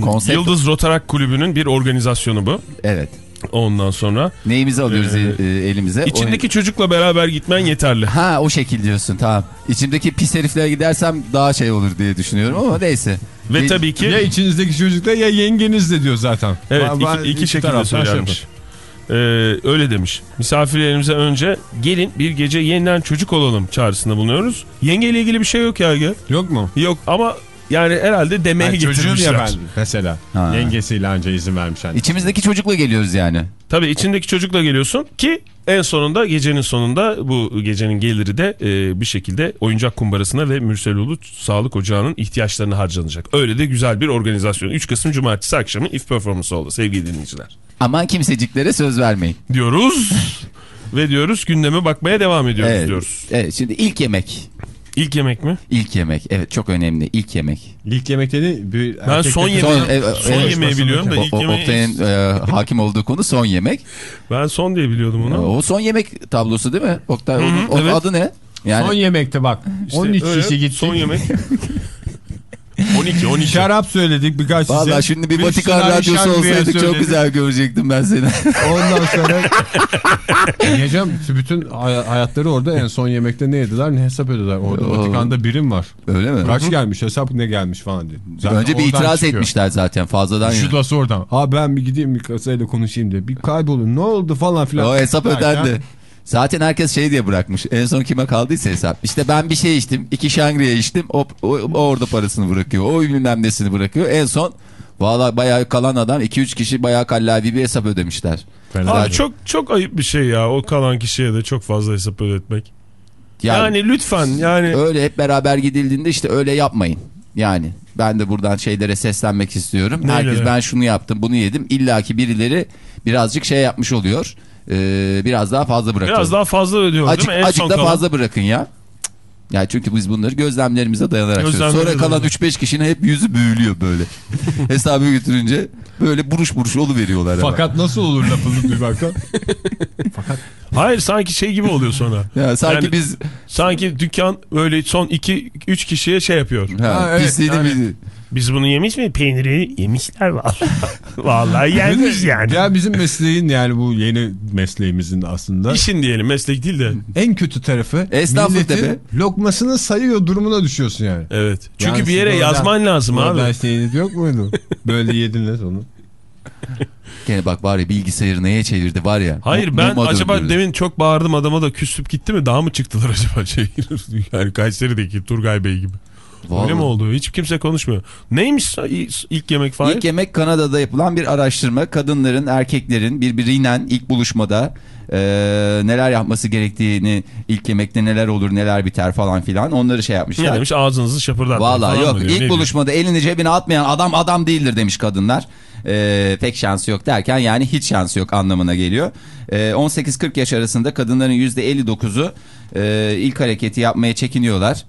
Konsept- Yıldız Rotarak Kulübü'nün bir organizasyonu bu. Evet. Ondan sonra Neyimizi alıyoruz Ee, e, e, elimize? içindeki çocukla beraber gitmen yeterli. Ha o şekil diyorsun tamam. İçimdeki pis heriflere gidersem daha şey olur diye düşünüyorum ama neyse. Ve Bir- tabii ki Ya içinizdeki çocukla ya yengeniz de diyor zaten. Evet Ben- ben iki, iki şekilde taraftan şey söylenmiş. Ee, öyle demiş. Misafirlerimize önce gelin bir gece yeniden çocuk olalım çağrısında bulunuyoruz. Yengeyle ilgili bir şey yok ya. Yok mu? Yok ama yani herhalde demeye Yani çocuğun getirmişler. ya ben mesela. Ha. Yengesiyle anca izin vermiş anne. İçimizdeki çocukla geliyoruz yani. Tabii içindeki çocukla geliyorsun ki en sonunda gecenin sonunda bu gecenin geliri de e, bir şekilde oyuncak kumbarasına ve Mürsel Uluç Sağlık Ocağı'nın ihtiyaçlarına harcanacak. Öyle de güzel bir organizasyon. 3 Kasım Cumartesi akşamı if performance oldu sevgili dinleyiciler. Aman kimseciklere söz vermeyin. Diyoruz ve diyoruz gündeme bakmaya devam ediyoruz Evet, diyoruz. evet şimdi ilk yemek. İlk yemek mi? İlk yemek. Evet çok önemli. İlk yemek. İlk yemek dedi bir Ben son yemeği, Son- e, son e, yemeği biliyorum da O, ilk yemeği Oktay'ın e, hakim olduğu konu son yemek. ben son diye biliyordum onu. O son yemek tablosu değil mi? Oktay Hı hı, onun, onun evet. adı ne? Yani Son yemekte bak. İşte 13 öyle, kişi gittik. Son yemek. 12 12. Şarap söyledik birkaç size. Vallahi şimdi bir Vatikan radyosu olsaydık çok güzel görecektim ben seni. Ondan sonra Diyeceğim bütün hay- hayatları orada en son yemekte ne yediler ne hesap ediyorlar. Orada Oo. Vatikan'da birim var. Öyle mi? Kaç gelmiş hesap ne gelmiş falan diye. Zaten Önce bir itiraz çıkıyor. etmişler zaten fazladan. Şurası oradan. Aa ben bir gideyim bir kasayla konuşayım diye. Bir kaybolun ne oldu falan filan. O hesap Derken- ödendi. Zaten herkes şey diye bırakmış. En son kime kaldıysa hesap. İşte ben bir şey içtim. iki şangriye içtim. O, o, o orada parasını bırakıyor. O bilmem nesini bırakıyor. En son valla bayağı kalan adam 2-3 kişi bayağı kallavi bir hesap ödemişler. Fena Abi çok çok ayıp bir şey ya o kalan kişiye de çok fazla hesap ödetmek. Yani, Yani lütfen yani öyle hep beraber gidildiğinde işte öyle yapmayın. Yani ben de buradan şeylere seslenmek istiyorum. Neylere? Herkes ben şunu yaptım bunu yedim. İlla ki birileri birazcık şey yapmış oluyor. Ee, biraz daha fazla bırakıyor. biraz daha fazla ödüyor Acık, değil mi? En acık da kalan. fazla bırakın ya. Ya çünkü biz bunları gözlemlerimize dayanarak söylüyoruz. Sonra kalan dayanarak. 3-5 kişinin hep yüzü büyülüyor böyle. Hesabı götürünce böyle buruş buruş olu veriyorlar. Fakat nasıl olur lafını duymaktan? Hayır sanki şey gibi oluyor sonra. ya sanki Yani- biz Sanki dükkan böyle son 2-3 kişiye şey yapıyor. ha, Ha, evet, pisliğini yani- biz- Biz bunu yemiş mi? Peyniri yemişler vallahi. vallahi yenmiş yani. Ya bizim mesleğin yani bu yeni mesleğimizin aslında İşin diyelim meslek değil de. en kötü tarafı milletin lokmasını sayıyor durumuna düşüyorsun yani. Evet. Çünkü Yani bir yere oradan- yazman lazım Oradan abi. şeyiniz yok muydu? Böyle yediniz onu. Gene bak var ya bilgisayarı neye çevirdi var ya. Hayır ben acaba döndürdü. demin çok bağırdım adama da küsüp gitti mi? Daha mı çıktılar acaba şey? yani Kayseri'deki Turgay Bey gibi. Öyle Vallahi. mi oldu? Hiç kimse konuşmuyor. Neymiş ilk yemek falan? İlk yemek Kanada'da yapılan bir araştırma. Kadınların, erkeklerin birbiriyle ilk buluşmada e, neler yapması gerektiğini, ilk yemekte neler olur, neler biter falan filan onları şey Ne yapmışlar. demiş ağzınızı şapırdatmayın Vallahi falan yok diyor? Ne ilk buluşmada elini cebine atmayan adam adam değildir demiş kadınlar. Ee, pek şansı yok derken yani hiç şansı yok anlamına geliyor. Ee, 18-40 yaş arasında kadınların %59'u e, ilk hareketi yapmaya çekiniyorlar.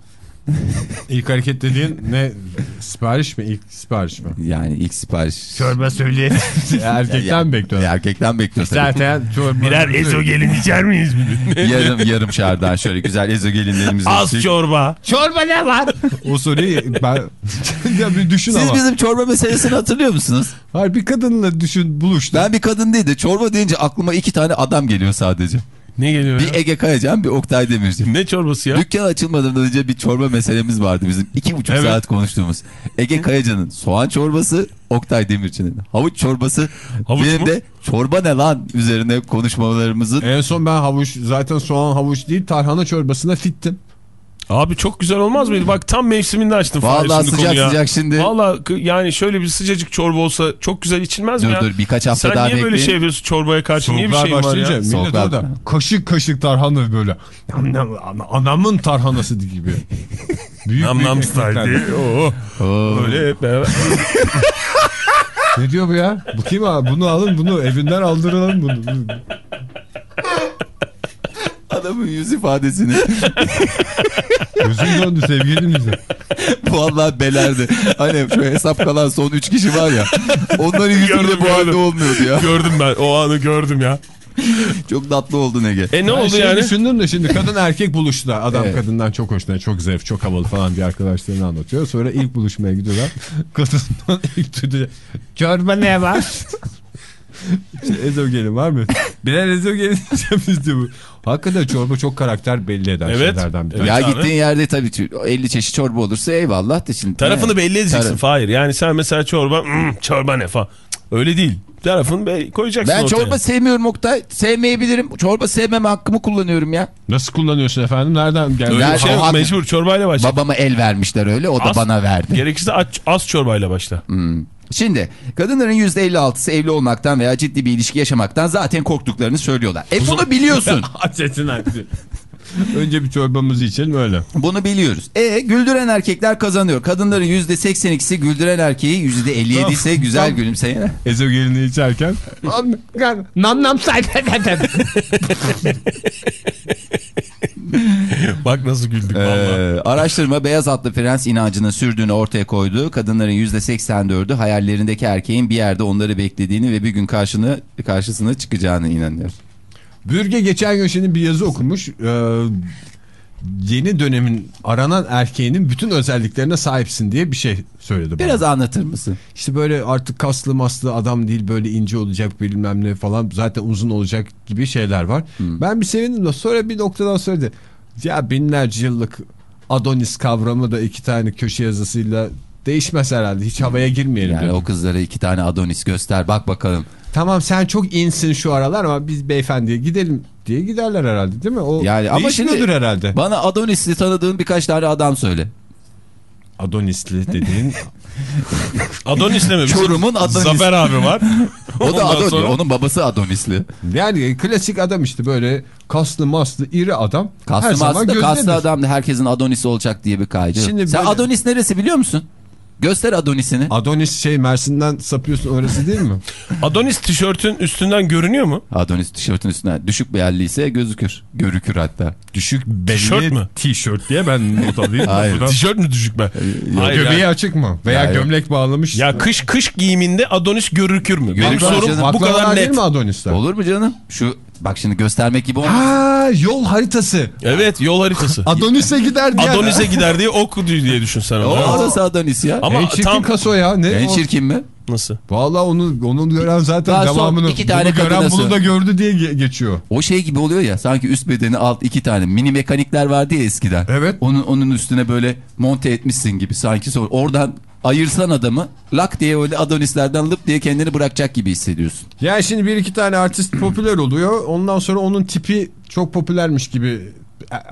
İlk hareket dediğin ne? Sipariş mi? İlk sipariş mi? Yani ilk sipariş. Çorba söyle. Erkekten bekliyorum. Erkekten bekliyorsun. Zaten çorba. Birer ezogelin içer miyiz yarım yarım şardan şöyle güzel ezogelinlerimizi. Az çorba. Çorba ne var? o soruyu ben ya bir düşün Siz ama. bizim çorba meselesini hatırlıyor musunuz? Hayır bir kadınla düşün buluştu. Ben bir kadın değil de çorba deyince aklıma iki tane adam geliyor sadece. Ne geliyor Bir ya? Ege Kayacan bir Oktay Demirci. Ne çorbası ya? Dükkan açılmadan önce bir çorba meselemiz vardı bizim. iki buçuk Evet. saat konuştuğumuz. Ege Kayacan'ın soğan çorbası, Oktay Demirci'nin havuç çorbası. Havuç benim mu? de çorba ne lan üzerine konuşmalarımızın. En son ben havuç zaten soğan havuç değil tarhana çorbasına fittim. Abi çok güzel olmaz mıydı? Bak tam mevsiminde açtın. Vallahi şimdi sıcak konuyu ya. sıcak şimdi. Vallahi kı- yani şöyle bir sıcacık çorba olsa çok güzel içilmez mi Dur ya? dur birkaç hafta Sen daha niye böyle bekleyin. şey yapıyorsun çorbaya karşı? Niye bir Soğuklar şey var ya? millet Soğuklar. orada kaşık kaşık tarhana böyle. Anam, ana- anamın tarhanası gibi. Büyük Nam nam style. Oo. Oo. Öyle hep beraber. Ne diyor bu ya? Bu kim abi? Bunu alın bunu evinden aldıralım bunu. Adamın yüz ifadesini Gözüm döndü sevgili dinleyiciler. vallahi belerdi. Hani şu hesap kalan son üç kişi var ya. Onların yüzü Gördüm, bile bu halde olmuyordu ya. gördüm ben. O anı gördüm ya. Çok tatlı oldu Ege. E ne Ben oldu şey yani? düşündüm de şimdi kadın erkek buluştu da adam Evet. kadından çok hoşlanıyor çok zarif çok havalı falan diye arkadaşlarını anlatıyor. Sonra ilk buluşmaya gidiyorlar. Kadından ilk duyduğu çorba ne var? İşte ezogelin var mı? Birer ezogelin içeceğimiz diyor bu. Hakikaten çorba çok karakter belli eden Evet. şeylerden bir tanesi. ya abi. gittiğin yerde tabii ki 50 çeşit çorba olursa eyvallah da şimdi. Tarafını Ne? belli edeceksin Taraf- Fahir. Yani sen mesela çorba, "Hmm, çorba ne falan. Öyle değil. Tarafın be, koyacaksın Ben ortaya. çorba sevmiyorum Oktay. Sevmeyebilirim. Çorba sevmeme hakkımı kullanıyorum ya. Nasıl kullanıyorsun efendim? Nereden geldi? Öyle şey yok. Mecbur çorbayla başla. Babama el vermişler öyle o da Az- bana verdi. Gerekirse az, az çorbayla başla. Şimdi kadınların %56'sı evli olmaktan veya ciddi bir ilişki yaşamaktan zaten korktuklarını söylüyorlar. E bunu biliyorsun. Açetin aksi. Önce bir çorbamızı içelim öyle. bunu biliyoruz. E güldüren erkekler kazanıyor. Kadınların %82'si güldüren erkeği %57 ise güzel gülümseyen. Ezogelini içerken. nam nam say. Bak nasıl güldük valla. Ee, araştırma beyaz atlı prens inancının sürdüğünü ortaya koydu. Kadınların %84'ü hayallerindeki erkeğin bir yerde onları beklediğini ve bir gün karşını, karşısına çıkacağını inanıyor. Bürge geçen gün şimdi bir yazı okumuş. Ee, yeni dönemin aranan erkeğinin bütün özelliklerine sahipsin diye bir şey söyledi bana. Biraz anlatır mısın? İşte böyle artık kaslı maslı adam değil böyle ince olacak bilmem ne falan zaten uzun olacak gibi şeyler var. Ben bir sevindim de sonra bir noktadan da ya binlerce yıllık Adonis kavramı da iki tane köşe yazısıyla değişmez herhalde. Hiç havaya girmeyelim. Yani dedim. o kızlara iki tane Adonis göster bak bakalım. Tamam sen çok insin şu aralar ama biz beyefendiye gidelim diye giderler herhalde değil mi? O Yani ama şimdi- herhalde. Bana Adonis'li tanıdığın birkaç tane adam söyle. Adonisli dediğin Adonis mi? Bizim Çorum'un Adonis. Zafer abi var. O da Adonis. sonra- Onun babası Adonis'li. yani klasik adam işte böyle kaslı maslı iri adam. Kaslı maslı, kaslı adam da herkesin Adonis'i olacak diye bir kaydı. Şimdi Sen böyle- Adonis neresi biliyor musun? Göster Adonis'ini. Adonis şey Mersin'den sapıyorsun orası değil mi? Adonis tişörtün üstünden görünüyor mu? Adonis tişörtün üstüne düşük beyelliyse gözükür. Görükür hatta. Düşük belli Tişört mü? Tişört diye ben not alayım. Hayır. Buradan. Tişört mü düşük be? Hayır Göbeği yani. açık mı? Veya Ya yok. gömlek bağlamış. Ya kış kış giyiminde Adonis görükür mü? Benim Görükür sorum canım. bu kadar değil net. mi Adonis'ler? Olur mu canım? Şu bak şimdi göstermek gibi olmaz. Ha yol haritası. Evet yol haritası. Adonis'e gider diye. Adonis'e gider diye oku diye düşün sen onu. O orası Adonis ya. Ama en çirkin tam kaso ya. Ne en o? çirkin mi? nasıl? Vallahi onu onun gören zaten Daha son devamını. iki tane bunu gören bunu da gördü diye ge- geçiyor. O şey gibi oluyor ya sanki üst bedeni alt iki tane mini mekanikler vardı ya eskiden. Evet. Onun onun üstüne böyle monte etmişsin gibi sanki sonra oradan ayırsan adamı lak diye öyle Adonislerden lıp diye kendini bırakacak gibi hissediyorsun. Yani şimdi bir iki tane artist popüler oluyor. Ondan sonra onun tipi çok popülermiş gibi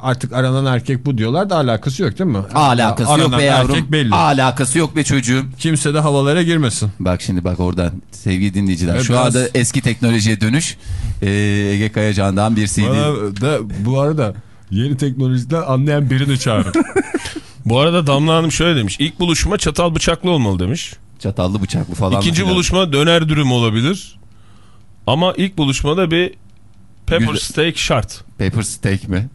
artık aranan erkek bu diyorlar da alakası yok değil mi? Alakası Aranan yok be yavrum. belli. Alakası yok be çocuğum. Kimse de havalara girmesin. Bak şimdi bak oradan sevgili dinleyiciler. Evet, Şu biraz- anda eski teknolojiye dönüş ee, Ege Kayacan'dan bir CD. Bana da bu arada yeni teknolojiden anlayan birini çağırın. Bu arada Damla Hanım şöyle demiş. İlk buluşma çatal bıçaklı olmalı demiş. Çatallı bıçaklı falan. İkinci filan. buluşma döner dürüm olabilir. Ama ilk buluşmada bir pepper Güzel. steak şart. Pepper steak mi?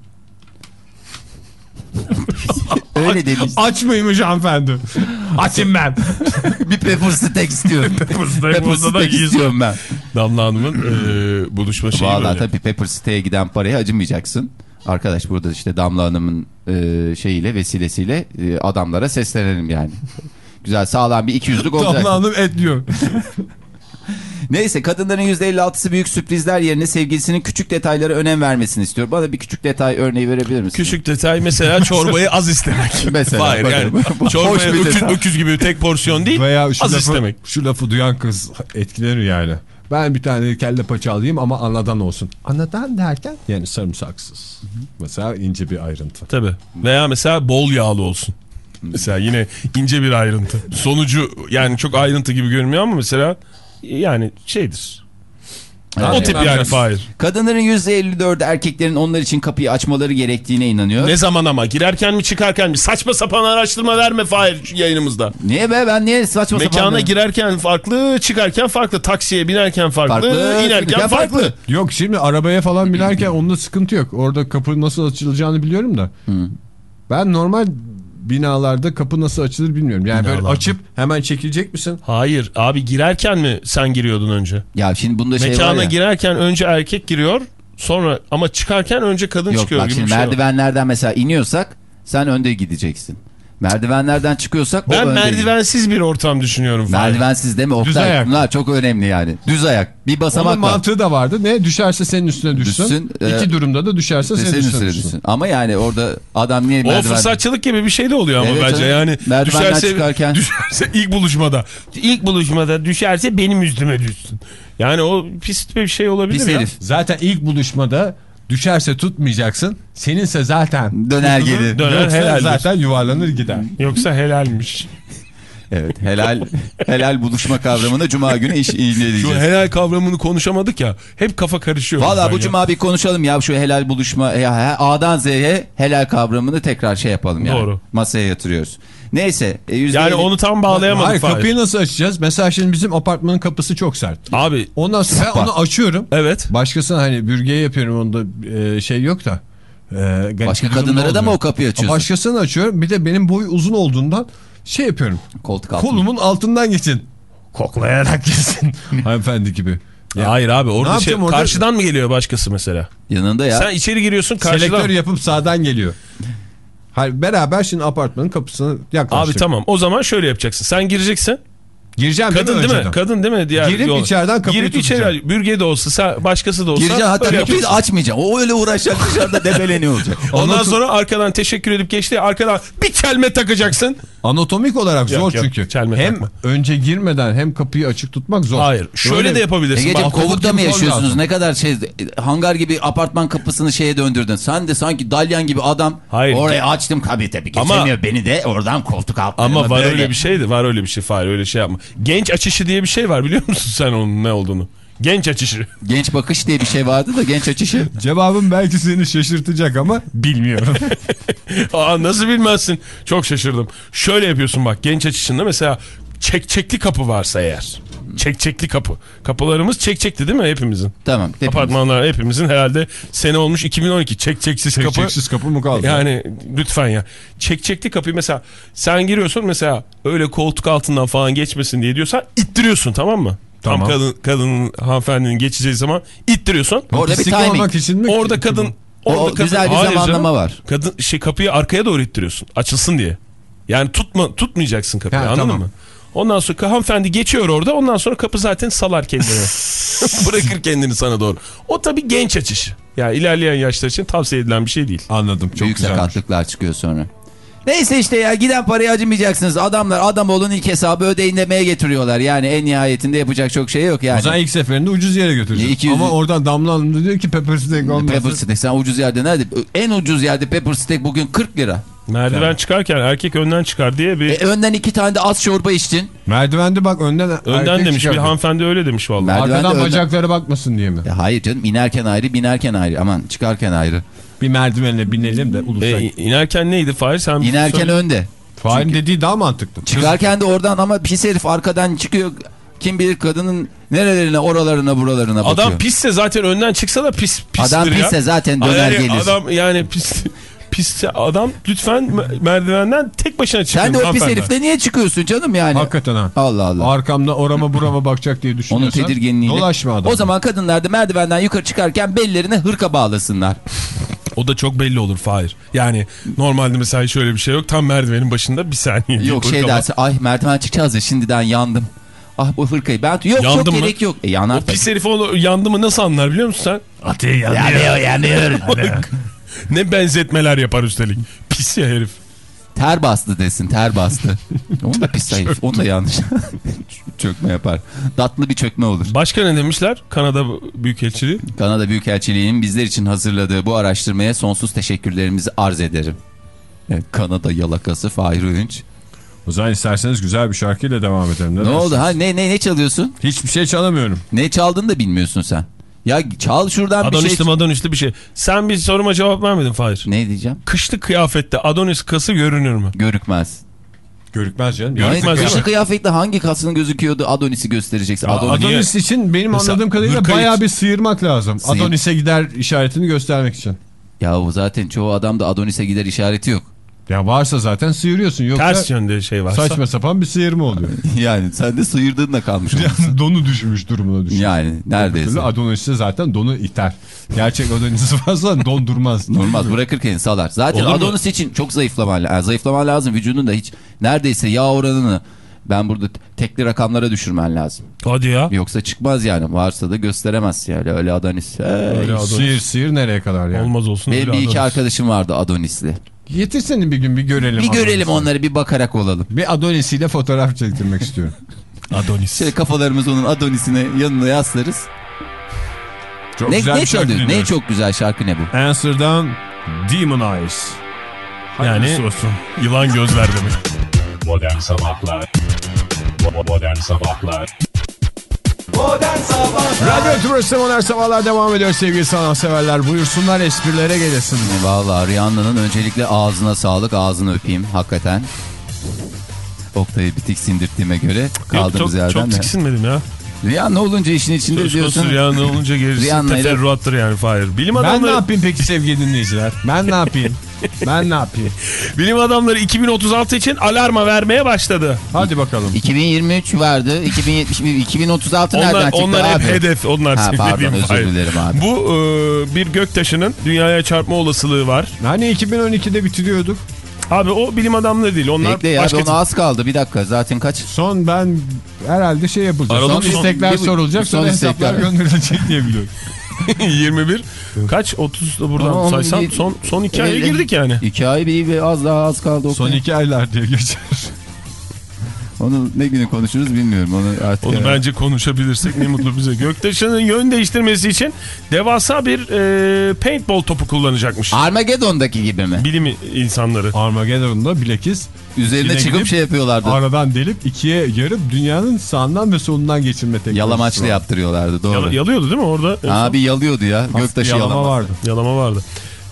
Öyle demiş. Aç mıymış hanımefendi? Açım ben. bir pepper steak istiyorum. pepper steak da iyiyiz. istiyorum ben. Damla Hanım'ın e, buluşma şeyi Valla böyle. tabii pepper steak'e giden paraya acımayacaksın. Arkadaş burada işte Damla Hanım'ın e, şeyiyle vesilesiyle e, adamlara seslenelim yani. Güzel sağlam bir 200'lük olacak. Damla Hanım et diyor. Neyse kadınların %56'sı büyük sürprizler yerine sevgilisinin küçük detaylara önem vermesini istiyor. Bana bir küçük detay örneği verebilir misin? Küçük detay mesela çorbayı az istemek. Mesela, Hayır yani çorbaya öküz, öküz gibi tek porsiyon değil Veya şu az lafı, istemek. şu lafı duyan kız etkilenir yani. Ben bir tane kelle paça alayım ama anadan olsun. Anadan derken yani sarımsaksız. Mesela ince bir ayrıntı. Tabii. Veya mesela bol yağlı olsun. Mesela yine ince bir ayrıntı. Sonucu yani çok ayrıntı gibi görünmüyor ama mesela yani şeydir. Evet. o tip yani Fahir. Kadınların %54'ü erkeklerin onlar için kapıyı açmaları gerektiğine inanıyor. Ne zaman ama girerken mi çıkarken mi saçma sapan araştırma verme Fahir yayınımızda. Niye be ben niye saçma sapan... Mekana girerken farklı çıkarken farklı taksiye binerken farklı, Farklı, inerken farklı. farklı. Yok şimdi arabaya falan binerken onda sıkıntı yok. Orada kapı nasıl açılacağını biliyorum da. Ben normal binalarda kapı nasıl açılır bilmiyorum. Yani böyle Binalarda. açıp hemen çekilecek misin? Hayır abi girerken mi sen giriyordun önce? Ya şimdi bunda şey var Mekana ya. girerken önce erkek giriyor sonra ama çıkarken önce kadın Yok çıkıyor bak gibi şimdi bir şey var. merdivenlerden mesela iniyorsak sen önde gideceksin. Merdivenlerden çıkıyorsak o Ben merdivensiz bir ortam düşünüyorum. Fahir. Merdivensiz değil mi? Düz Oktay, ayak. Bunlar çok önemli yani. Düz ayak. Bir basamak Onun var. mantığı da vardı. Ne? Düşerse senin üstüne düşsün. Düşsün, e, İki durumda da düşerse senin, Senin üstüne, üstüne düşsün. düşsün. Ama yani orada adam niye O merdiven... fırsatçılık gibi bir şey de oluyor ama Evet bence canım. yani Merdivenden düşerse, çıkarken. düşerse ilk buluşmada ilk buluşmada düşerse benim üstüme düşsün. Yani o pis bir şey olabilir Pis ya. herif. Zaten ilk buluşmada düşerse tutmayacaksın. Seninse zaten Döner gelir. Döner Yoksa helaldir. zaten yuvarlanır gider. Yoksa helalmiş. Evet helal helal buluşma kavramını cuma günü iş Şu inceleyeceğiz. helal kavramını konuşamadık ya. Hep kafa karışıyor. Valla bu ya. cuma bir konuşalım ya şu helal buluşma ya, A'dan Z'ye helal kavramını tekrar şey yapalım yani. Doğru. Masaya yatırıyoruz. Neyse. E, Yani onu tam bağlayamadık. Hayır Fahir. kapıyı nasıl açacağız? Mesela şimdi bizim apartmanın kapısı çok sert. Abi Ondan sonra ben onu açıyorum. evet. Başkasına hani bürgeye yapıyorum onda e, şey yok da. E, Başka kadınlara da mı o kapıyı açıyorsun? Başkasını açıyorum. Bir de benim boy uzun olduğundan şey yapıyorum. Koltuk altında. Kolumun altından geçin. Koklayarak geçin. Hanımefendi gibi. Ya, Hayır abi orada şey, orada? karşıdan mı geliyor başkası mesela? Yanında ya. Sen içeri giriyorsun karşıdan. Selektör yapıp sağdan geliyor. Hayır, beraber şimdi apartmanın kapısına yaklaştık. Abi tamam o zaman şöyle yapacaksın. Sen gireceksin. Gireceğim Kadın değil mi? önceden? Kadın değil mi? Diğer Girip yol- içeriden kapıyı Girip tutacağım. içeri bürge de olsa sen, başkası da olsa. Gireceksin hatta kapıyı açmayacaksın. O öyle uğraşacak dışarıda debeleniyor olacak. Ondan Ondan sonra arkadan teşekkür edip geçti. Arkadan bir çelme takacaksın. Anatomik olarak Yok, zor yok, çünkü. çelme hem takma. önce girmeden hem kapıyı açık tutmak zor. Hayır. Şöyle Böyle- de yapabilirsin. Egeciğim kovukta mı yaşıyorsunuz? lazım. Ne kadar şey hangar gibi apartman kapısını şeye döndürdün. Sen de sanki dalyan gibi adam. Hayır. Orayı açtım tabii tabii Ama- geçemiyor beni de oradan koltuk altlarına Ama var böyle. öyle bir şey de var öyle bir şey Fahir öyle şey yapma. Genç açışı diye bir şey var biliyor musun sen onun ne olduğunu? Genç açışı. Genç bakış diye bir şey vardı da genç açışı. Cevabım belki seni şaşırtacak ama bilmiyorum. Aa nasıl bilmezsin? Çok şaşırdım. Şöyle yapıyorsun bak genç açışında mesela çekçekli kapı varsa eğer. Çekçekli kapı. Kapılarımız çekçekli değil mi hepimizin? Tamam. hepimiz. Apartmanlar hepimizin herhalde sene olmuş 2012 çekçeksiz kapı. Çekçeksiz kapı mı kaldı? Yani lütfen ya. Çekçekli kapıyı mesela sen giriyorsun mesela öyle koltuk altından falan geçmesin diye diyorsan ittiriyorsun tamam mı? Tamam. Tam kadın, kadının hanımefendinin geçeceği zaman ittiriyorsun. Orada bir timing. olmak için mi? Orada kadın orada o kadın, güzel bir Hayır zamanlama canım. var. Kadın şey kapıyı arkaya doğru ittiriyorsun. Açılsın diye. Yani tutma tutmayacaksın kapıyı Ha, anladın tamam. mı? Ondan sonra hanımefendi geçiyor orada. Ondan sonra kapı zaten salar kendini. Bırakır kendini sana doğru. O tabii genç açışı. Yani ilerleyen yaşlar için tavsiye edilen bir şey değil. Anladım çok Büyük sakatlıklar çıkıyor sonra. Neyse işte ya giden parayı acımayacaksınız. Adamlar adam olun ilk hesabı ödeyin demeye getiriyorlar. Yani en nihayetinde yapacak çok şey yok yani. O zaman ilk seferinde ucuz yere götüreceğiz. Ne, 200 Ama oradan Damla Hanım diyor ki pepper steak olmasın. Pepper steak sen ucuz yerde nerede? En ucuz yerde pepper steak bugün 40 lira. Merdiven çıkarken erkek önden çıkar diye bir E, önden iki tane de az çorba içtin. Merdivende bak önden önden demiş bir çıkardı. hanımefendi öyle demiş vallahi. Mer- Merdivende Arkadan önden- bacaklara bakmasın diye mi? Ya hayır canım inerken ayrı binerken ayrı. Aman çıkarken ayrı. Bir merdivenle binelim de ulusak. E, inerken neydi Fahir sen İnerken söyle. önde. Fahin dediği daha mantıklı. Çıkarken de oradan ama pis herif arkadan çıkıyor. Kim bilir kadının nerelerine oralarına buralarına bakıyor. Adam pisse zaten önden çıksa da pis pistir Adam ya. pisse zaten döner yani gelir. Adam yani pis pisse adam lütfen me- merdivenden tek başına çıkın. Sen de o pis herifle niye çıkıyorsun canım yani? Hakikaten ha. Allah Allah. Arkamda orama burama bakacak diye Onun düşünüyorsan tedirginliğiyle. dolaşma adam. O zaman kadınlar da merdivenden yukarı çıkarken bellerine hırka bağlasınlar. O da çok belli olur Fahir. Yani normalde mesela şöyle bir şey yok. Tam merdivenin başında bir saniye. Yok şey Hırkama. derse ay merdiven çıkacağız ya şimdiden yandım. Ah bu hırkayı ben yok Yandım çok mı? gerek yok. E yanar O pis herif onu yandı mı nasıl anlar biliyor musun sen? Atiye Yanıyor yanıyor. Ne benzetmeler yapar üstelik. Pis ya herif. ter bastı desin ter bastı. Onu da pis herif. Onu da yanlış. çökme yapar. Tatlı bir çökme olur. Başka ne demişler? Kanada Büyükelçiliği. Kanada Büyükelçiliği'nin bizler için hazırladığı bu araştırmaya sonsuz teşekkürlerimizi arz ederim. Evet, Kanada yalakası Fahir Öğünç. O zaman isterseniz güzel bir şarkıyla devam edelim. Ne dersiniz? oldu ha ne ne ne çalıyorsun? Hiçbir şey çalamıyorum. Ne çaldığını da bilmiyorsun sen. Ya çal şuradan bir Adonisli şey. madonisli bir şey. Sen bir soruma cevap vermedin Fahir. Ne diyeceğim? Kışlık kıyafette Adonis kası görünür mü? Görükmez. Görükmez canım. Görükmez kışın ama. kıyafetle hangi kasın gözüküyordu Adonis'i göstereceksin. Aa, Adonis. Adonis için benim Mesela anladığım kadarıyla hırkayı- bayağı bir sıyırmak lazım. Sıyır- Adonis'e gider işaretini göstermek için. Ya o zaten çoğu adamda Adonis'e gider işareti yok. Ya varsa zaten sıyırıyorsun. Yoksa Ters yönde şey varsa. saçma sapan bir sıyırma oluyor. Yani sen de sıyırdığınla kalmış. Yani donu düşmüş durumuna düşüyor. Yani neredeyse. Adonis'te zaten donu iter. Gerçek Adonis varsa don durmaz. Normal bırakırken salar. Zaten Olur mu? Adonis için çok zayıflaman lazım. Yani zayıflaman lazım. Vücudun da hiç neredeyse yağ oranını ben burada tekli rakamlara düşürmen lazım. Hadi ya. Yoksa çıkmaz yani. Varsa da gösteremez yani. Öyle Adonis. Hey. Öyle Adonis. Sıyır sıyır nereye kadar yani? Olmaz olsun. Benim bir iki arkadaşım vardı Adonis'li. Getirsene bir gün bir görelim. Bir görelim Adonis'i. onları bir bakarak olalım. Bir Adonis ile fotoğraf çektirmek istiyorum. Adonis. Şöyle kafalarımızı onun Adonis'ine yanına yaslarız. Çok Ne, güzel ne çalıyor? Ne çok güzel şarkı ne bu? Answer'dan Demon Eyes. Yani olsun. yılan gözler demek. Modern Sabahlar Modern Sabahlar Modern Sabahlar Radyo Turası Modern Sabahlar devam ediyor sevgili sanatseverler. Buyursunlar esprilere gelesin. Vallahi Rihanna'nın öncelikle ağzına sağlık. Ağzını öpeyim hakikaten. Oktay'ı bir tiksindirttiğime göre Yok, kaldığımız çok, yerden çok de. tiksinmedim ya. Rihanna olunca işin içinde Söz diyorsun. Rihanna olunca gerisi Rihanna'yla- teferruattır yani Fahir. Bilim Ben ne adamları, yapayım peki sevgili dinleyiciler? Ben ne yapayım? Ben ne yapayım? bilim adamları 2036 için alarma vermeye başladı. Hadi bakalım. 2023 vardı. 2071, 2036 nereden Onlar, çıktı onlar abi? hep hedef. Onlar Ha, pardon özür dilerim abi. Bu e, bir göktaşının dünyaya çarpma olasılığı var. Hani 2012'de bitiriyorduk. Abi o bilim adamları değil. Onlar Bekle ya başka ona az kaldı bir dakika zaten kaç? Son ben herhalde şey yapılacak. Aralık son son- istekler bir- sorulacak son sonra hesaplar istekler. gönderilecek diye biliyorum. 21 kaç 30 da buradan Ama onun saysam bir- son son iki aya Evet. girdik yani. İki ay bir, bir az daha az kaldı. Son Oktay. iki aylar diye geçer. Onu ne günü konuşuruz bilmiyorum. Onu artık Onu bence konuşabilirsek ne mutlu bize. Göktaşının yön değiştirmesi için devasa bir e, paintball topu kullanacakmış. Armageddon'daki gibi mi? Bilim insanları. Armageddon'da bilakis Üzerine çıkıp şey yapıyorlardı. aradan delip ikiye yarıp dünyanın sağından ve solundan geçirme teknolojisi Yalamaçlı var. yaptırıyorlardı doğru. Yala- yalıyordu değil mi orada? Abi yalıyordu ya. Göktaşı yalama yalama. vardı. Yalama vardı.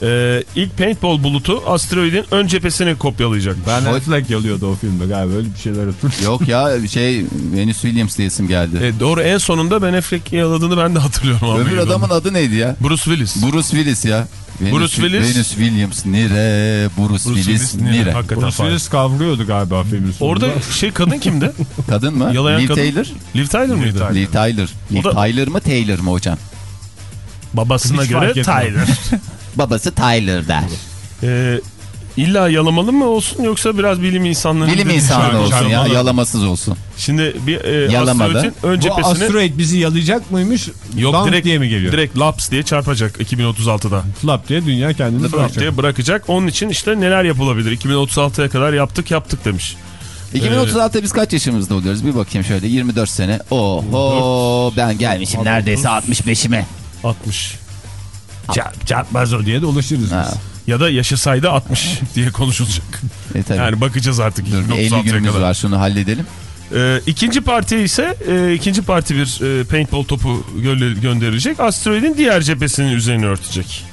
Ee, ilk paintball bulutu asteroidin ön cephesini kopyalayacak. Ben. Affleck yalıyordu o filmde galiba öyle bir şeyler hatırlıyorum. Yok ya şey Venus Williams diye isim geldi. E, doğru en sonunda Ben Affleck yaladığını ben de hatırlıyorum. Öbür Armageddon'da. adamın adı neydi ya? Bruce Willis. Bruce Willis ya. Venus, Bruce Willis. Venus Williams nire, Bruce, Bruce Willis, Willis nire. Hakikaten Bruce Fahir. Willis kavruyordu galiba filmin sonunda. Orada şey kadın kimdi? Kadın mı? Yalayan Liv kadın. Taylor. Liv Tyler mıydı? Liv Tyler. Liv Tyler mı Taylor mı hocam? Babasına Hiç göre. Tyler. Babası Tyler der. Ee, illa yalamalı mı olsun yoksa biraz bilim insanları Bilim insanı olsun ya yalamasız olsun. Şimdi bir e, Yalamadı. ön Bu cephesini asteroid bizi yalayacak mıymış? yok Dank direkt diye mi geliyor? Direkt laps diye çarpacak 2036'da. Flap diye dünya kendini Laps bırakacak. diye bırakacak. Onun için işte neler yapılabilir? 2036'ya kadar yaptık yaptık demiş. 2036'da biz kaç yaşımızda oluyoruz? Bir bakayım şöyle 24 sene. Oho ben gelmişim neredeyse 65'ime. 60. Çarp, çarpmaz o diye dolaşırız Ha. biz. Ya da yaşasaydı 60 diye konuşulacak. E tabii. Yani bakacağız artık Dur bir 50 2036'ya günümüz kadar. var şunu halledelim. Ee, ikinci parti ise e, ikinci parti bir e, paintball topu gö- gönderilecek. Asteroidin diğer cephesinin üzerine örtecek.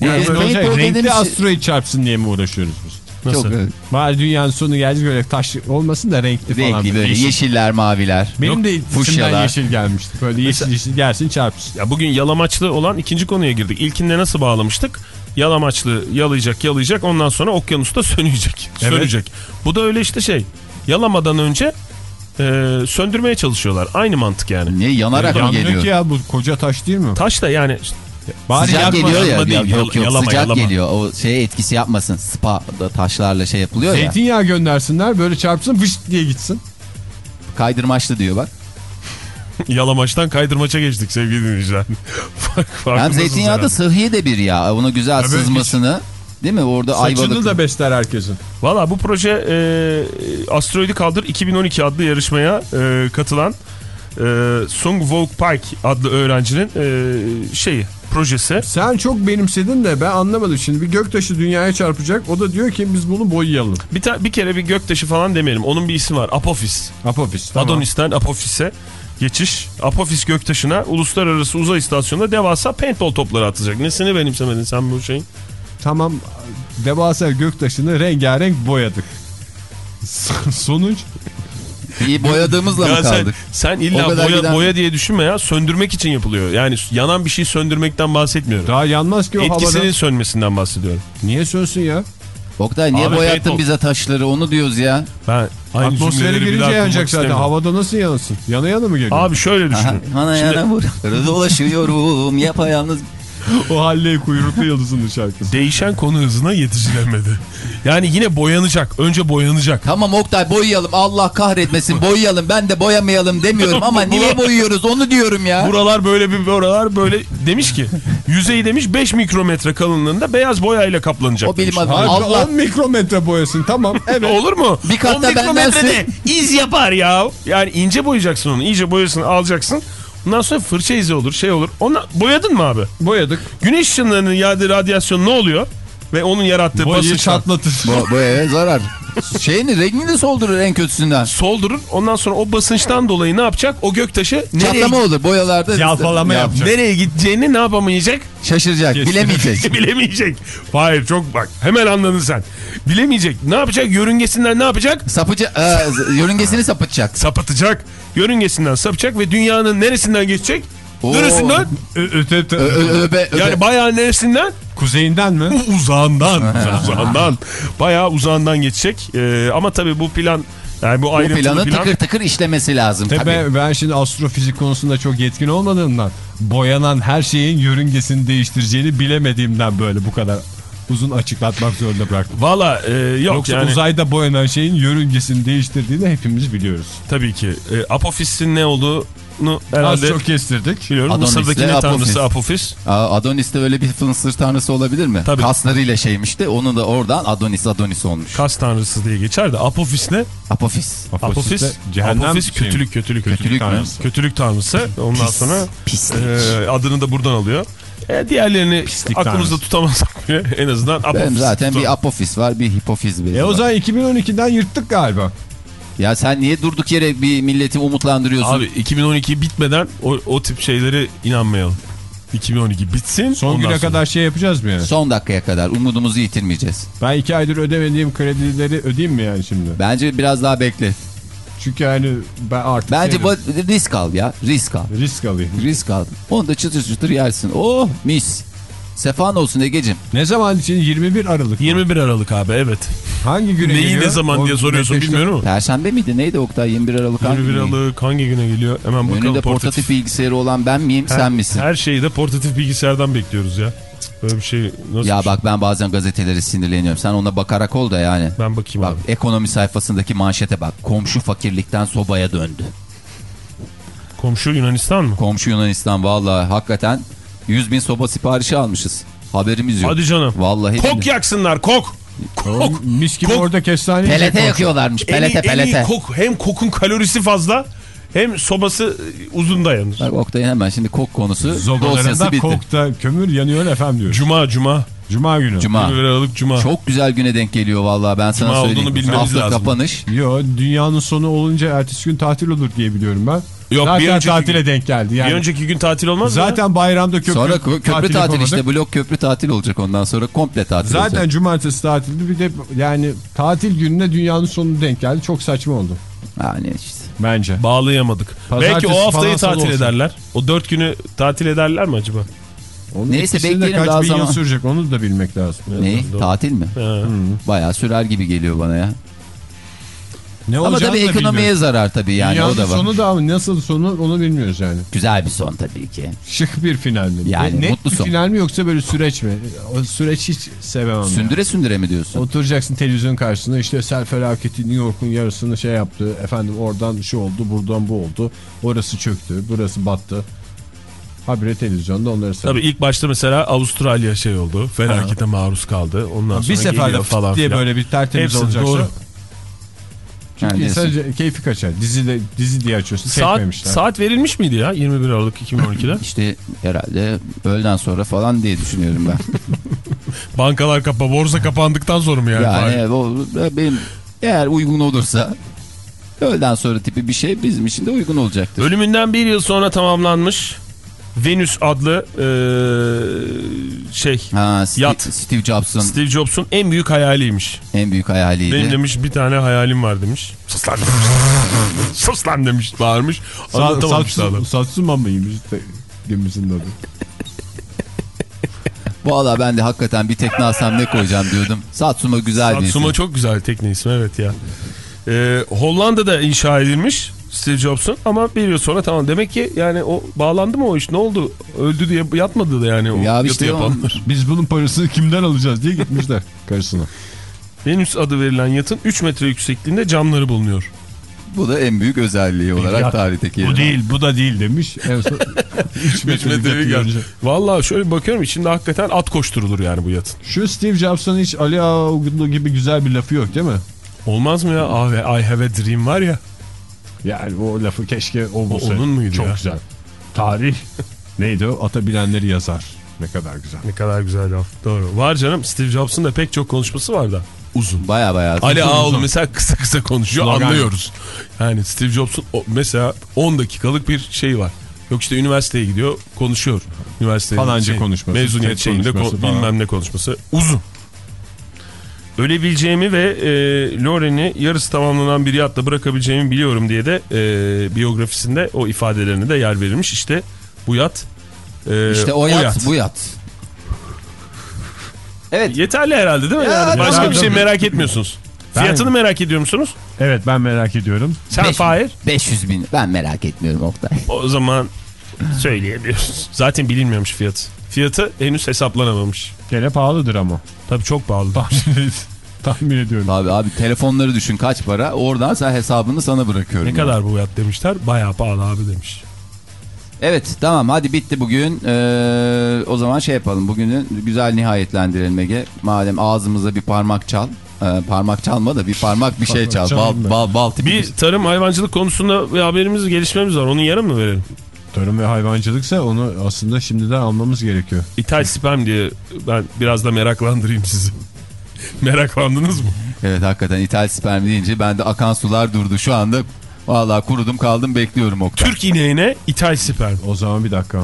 Yani olacak? paintball Renkli dediğimiz- asteroid çarpsın diye mi uğraşıyoruz biz? Nasıl? Çok Bari dünyanın sonu geldi böyle taş olmasın da renkli, falan. renkli böyle Yeşil. yeşiller maviler. Benim Yok, de içimden yeşil gelmişti. Böyle yeşil yeşil gelsin çarpsın. Ya bugün yalamaçlı olan ikinci konuya girdik. İlkinde nasıl bağlamıştık? Yalamaçlı yalayacak yalayacak ondan sonra okyanusta sönecek. Evet. Sönecek. Bu da öyle işte şey. Yalamadan önce e, söndürmeye çalışıyorlar. Aynı mantık yani. Niye yanarak mı Yanmıyor geliyor? ki ya bu koca taş değil mi? Taş da yani Bari sıcak geliyor ya. değil, yok yok yalama, sıcak yalama. geliyor. O şey etkisi yapmasın. Spa da taşlarla şey yapılıyor ya. Zeytinyağı göndersinler böyle çarpsın vış diye gitsin. Kaydırmaçlı diyor bak. yalamaçtan kaydırmaça geçtik sevgili dinleyiciler. Fark- Hem zeytinyağı da sıhhi de bir yağ. Ona güzel Evet, sızmasını. Değil mi? Orada Saçını ayvalık. da besler herkesin. Valla bu proje e, Asteroidi Kaldır 2012 adlı yarışmaya e, katılan e, Sung Wook Park adlı öğrencinin e, şeyi projesi. Sen çok benimsedin de ben anlamadım. Şimdi bir göktaşı dünyaya çarpacak. O da diyor ki biz bunu boyayalım. Bir, bir kere bir göktaşı falan demeyelim. Onun bir ismi var. Apophis. Apofis. Tamam. Adonis'ten Apophis'e geçiş. Apophis göktaşına uluslararası uzay istasyonunda devasa paintball topları atacak. Nesini benimsemedin sen bu şeyin? Tamam devasa göktaşını rengarenk boyadık. Sonuç İyi boyadığımızla Ya mı sen, kaldık? sen O illa boya, giden- boya diye düşünme ya. Söndürmek için yapılıyor. Yani yanan bir şey söndürmekten bahsetmiyorum. daha yanmaz ki o Etkisinin havada. sönmesinden bahsediyorum. Niye sönsün ya? Oktay niye Abi, boyattın Beytol. bize taşları onu diyoruz ya. Ben aynı Atmosfere girince yanacak zaten. Havada nasıl yanasın? Yana yana mı geliyor? Abi şöyle Aha, düşünün. Bana Şimdi yana vur. Dolaşıyorum yapayalnız. o Halley kuyruklu yıldızın şarkısı. değişen konu hızına yetişilemedi. Yani yine boyanacak. Önce boyanacak. Tamam Oktay boyayalım Allah kahretmesin boyayalım ben de boyamayalım demiyorum ama niye boyuyoruz onu diyorum ya. Buralar böyle bir buralar böyle demiş ki yüzey demiş 5 mikrometre kalınlığında beyaz boyayla kaplanacak. O bilim adamı Allah 10 mikrometre boyasın tamam. Evet. Olur mu? Bir kat 10 da benden mikrometrede iz yapar ya. Yani ince boyayacaksın onu. İyice boyasını alacaksın. Ondan sonra fırça izi olur şey olur. Onu boyadın mı abi? Boyadık. Güneş ışınlarının yağdığı radyasyon ne oluyor? Ve onun yarattığı Boyayı basınçtan çatlatır. bu, bu eve zarar. Şeyini rengini de soldurur en kötüsünden. soldurur. Ondan sonra o basınçtan dolayı ne yapacak? O göktaşı nereye, Çatlama olur boyalarda. Yalpalama Ya, yapacak. nereye gideceğini ne yapamayacak? Şaşıracak bilemeyecek. Bilemeyecek. Hayır çok bak. Hemen anladın sen. Bilemeyecek. Ne yapacak? Yörüngesinden ne yapacak? Sapıcı, e, yörüngesini sapıtacak. Sapıtacak. Yörüngesinden sapacak ve dünyanın neresinden geçecek? Oo. Neresinden? Öte. Yani bayağı neresinden? Kuzeyinden mi? Uzağından. uzağından. Bayağı uzağından geçecek. Ee, ama tabii bu plan yani bu bu planın plan. tıkır tıkır işlemesi lazım Tabii tabii. ben, ben şimdi astrofizik konusunda çok yetkin olmadığımdan boyanan her şeyin yörüngesini değiştireceğini bilemediğimden böyle bu kadar uzun açıklatmak zorunda bıraktım. Valla e, yok Yoksa yani uzayda boyanan şeyin yörüngesini değiştirdiğini hepimiz biliyoruz. tabii ki. E, Apofis'in ne olduğunu Az herhalde çok kestirdik. biliyorum. Adonis'le Mısır'daki ne Apofis. tanrısı Apofis. Aa, Adonis de öyle bir fınsır tanrısı olabilir mi? Tabii. Kaslarıyla şeymiş de onu da oradan Adonis Adonis olmuş. Kas tanrısı diye geçer de Apofis ne? Apofis. Apofis, de cehennem Apofis şey kötülük, kötülük, Kötülük tanrısı. Kötülük tanrısı. Ondan sonra Pislik. e, adını da buradan alıyor. E, diğerlerini Pislik aklımızda tanrısı. tutamazsak bile en azından Apofis. Benim zaten tutalım. bir apofiz var bir hipofiz E o zaman 2012'den yırttık galiba. Ya sen niye durduk yere bir milleti umutlandırıyorsun? Abi 2012 bitmeden o, o tip şeylere inanmayalım. 2012 bitsin. Son güne sonra- kadar şey yapacağız mı yani? Son dakikaya kadar umudumuzu yitirmeyeceğiz. Ben iki aydır ödemediğim kredileri ödeyeyim mi yani şimdi? Bence biraz daha bekle. Çünkü yani ben artık Bence şey- bu risk al ya. Risk al. risk alayım. Risk al. Onu da çıtır çıtır yersin. Oh mis. Sefan olsun Ege'cim. Ne zaman için 21 Aralık mı? 21 Aralık abi evet. Hangi güne Neyi geliyor? ne zaman O diye soruyorsun bilmiyorum ama. Perşembe miydi? Neydi Oktay? 21 Aralık hangi 21 gün? Aralık hangi güne geliyor? Hemen bakalım Önünde portatif bilgisayarı olan ben miyim sen misin? Her şeyi de portatif bilgisayardan bekliyoruz ya. Böyle bir şey nasıl? Ya bir şey? bak ben bazen gazetelere sinirleniyorum. Sen ona bakarak ol da yani. Ben bakayım Bak abi. ekonomi sayfasındaki manşete bak. Komşu fakirlikten sobaya döndü. Komşu Yunanistan mı? Komşu Yunanistan vallahi hakikaten 100 bin soba siparişi almışız. Haberimiz yok. Hadi canım. Vallahi Kok billahi. yaksınlar kok. Kok. Mis gibi Kok. orada kestane Pelete yakıyorlarmış. En iyi, Pelete en iyi pelete. kok. Hem kokun kalorisi fazla hem sobası e, uzun dayanır. Bak Oktay'ın hemen şimdi kok konusu dosyası bitti. kokta kömür yanıyor efendim diyor. Cuma cuma. Cuma günü. Cuma. 21 Aralık cuma. Çok güzel güne denk geliyor vallahi ben sana Cuma söyleyeyim. olduğunu bilmemiz Hafta lazım. kapanış. Yo dünyanın sonu olunca ertesi gün tatil olur diye biliyorum ben. Yok, Zaten bir önceki tatile gün- denk geldi. Yani Bir önceki gün tatil olmaz mı? Zaten bayramda köprü, Sonra kö- köprü tatil yapamadık. işte blok köprü tatil olacak ondan sonra komple tatil Zaten olacak. cumartesi tatildi bir de yani tatil gününe dünyanın sonu denk geldi. Çok saçma oldu Yani işte. bence. Bağlayamadık. Pazartesi Belki o haftayı tatil olsun. ederler. O dört günü tatil ederler mi acaba? Onun Neyse, bekleyelim kaç daha bin zaman. yıl sürecek onu da bilmek lazım. Ne? Tatil mi? Ha. Bayağı sürer gibi geliyor bana ya. Ne Ama tabii ekonomiye bilmiyoruz. zarar tabii yani Dünyanın o da var. sonu da nasıl sonu onu bilmiyoruz yani. Güzel bir son tabii ki. Şık bir final mi? Yani Net mutlu bir son. final mi yoksa böyle süreç mi? O süreç hiç sevemem. yani. Sündüre sündüre mi diyorsun? Oturacaksın televizyon karşısında işte sel felaketi New York'un yarısını şey yaptı. Efendim oradan şu oldu buradan bu oldu. Orası çöktü burası battı. Habire televizyonda onları Tabii seyrediyor. ilk başta mesela Avustralya şey oldu. Felakete maruz kaldı. Ondan sonra Bir seferde falan falan diye filan. böyle bir tertemiz Hepsi olacaksa. doğru. Çünkü Yani sadece keyfi kaçar. Dizi, de, dizi diye açıyorsun. Saat, Çekmemişler. saat verilmiş miydi ya 21 Aralık 2012'de? İşte herhalde öğleden sonra falan diye düşünüyorum ben. Bankalar kapa, borsa kapandıktan sonra mı yani? yani o, benim eğer uygun olursa öğleden sonra tipi bir şey bizim için de uygun olacaktır. Ölümünden bir yıl sonra tamamlanmış Venüs adlı eee, şey Ha, Steve, Yat. Steve Jobs'un Steve Jobs'un en büyük hayaliymiş. en büyük hayaliydi. Benim demiş bir tane hayalim var demiş. Sus lan demiş. Sus lan demiş bağırmış. Sa Anlatamamış da adam. Satsu, Satsuma mıymış gemisinin adı? Valla ben de hakikaten bir tekne alsam ne koyacağım diyordum. Satsuma güzel bir Satsuma isim. çok güzel tekne ismi evet ya. Ee, Hollanda'da inşa edilmiş Steve Jobs'un ama bir yıl sonra tamam demek ki yani o bağlandı mı o iş ne oldu öldü diye yatmadı da yani o Ya işte yapanlar. Biz bunun parasını kimden alacağız diye gitmişler karısına. Venüs adı verilen yatın 3 metre yüksekliğinde camları bulunuyor. Bu da en büyük özelliği olarak Yat, tarihteki Bu yeri. değil bu da değil demiş. En son 3 metrelik görünce. Valla şöyle bakıyorum içinde hakikaten at koşturulur yani bu yatın. Şu Steve Jobs'un hiç Ali Ağaoğlu gibi güzel bir lafı yok değil mi? Olmaz mı ya? I have a dream var ya. Yani o lafı keşke o bulsa. onun muydu Çok ya? güzel. Tarih neydi o? Ata bilenleri yazar. Ne kadar güzel. Ne kadar güzel laf. Doğru. Var canım Steve Jobs'un da pek çok konuşması var da. Uzun. Baya baya. Ali Ağoğlu mesela kısa kısa konuşuyor Slogan. anlıyoruz. Yani Steve Jobs'un o- mesela 10 dakikalık bir şey var. Yok işte üniversiteye gidiyor konuşuyor. Üniversite Falanca konuşması, Mezuniyet şeyinde konuşması ko- falan. bilmem ne konuşması. Uzun. Ölebileceğimi ve e, Loren'i yarısı tamamlanan bir yatla bırakabileceğimi biliyorum diye de e, biyografisinde o ifadelerine de yer verilmiş. İşte bu yat. e, İşte o yat, bu yat. Evet. Yeterli herhalde değil mi? Ya, yani? Başka tamam. bir şey merak etmiyorsunuz. Ben- Fiyatını merak ediyor musunuz? Evet ben merak ediyorum. Sen Beş- Fahir. 500 bin. Ben merak etmiyorum Oktay. O zaman söyleyemiyoruz. Zaten bilinmiyormuş fiyatı. Fiyatı henüz hesaplanamamış. Gene pahalıdır ama. Tabii çok pahalı. Tahmin, tahmin ediyorum. Abi abi telefonları düşün kaç para. Oradan sen hesabını sana bırakıyorum. ne ya. kadar bu fiyat demişler. Bayağı pahalı abi demiş. Evet tamam hadi bitti bugün. Ee, o zaman şey yapalım. Bugünü güzel nihayetlendirelim Ege. Madem ağzımıza bir parmak çal. Ee, parmak çalma da bir parmak bir şey çal. Bal, ben. bal, bal tipi. Bir tarım hayvancılık konusunda bir haberimiz, gelişmemiz var. Onun yarın mı verelim? Tarım ve hayvancılıksa onu aslında şimdiden almamız gerekiyor. İthal sperm diye ben biraz da meraklandırayım sizi. Meraklandınız mı? Evet hakikaten ithal sperm deyince bende akan sular durdu. Şu anda vallahi kurudum kaldım bekliyorum Oktay. Türk ineğine ithal sperm. O zaman bir dakika.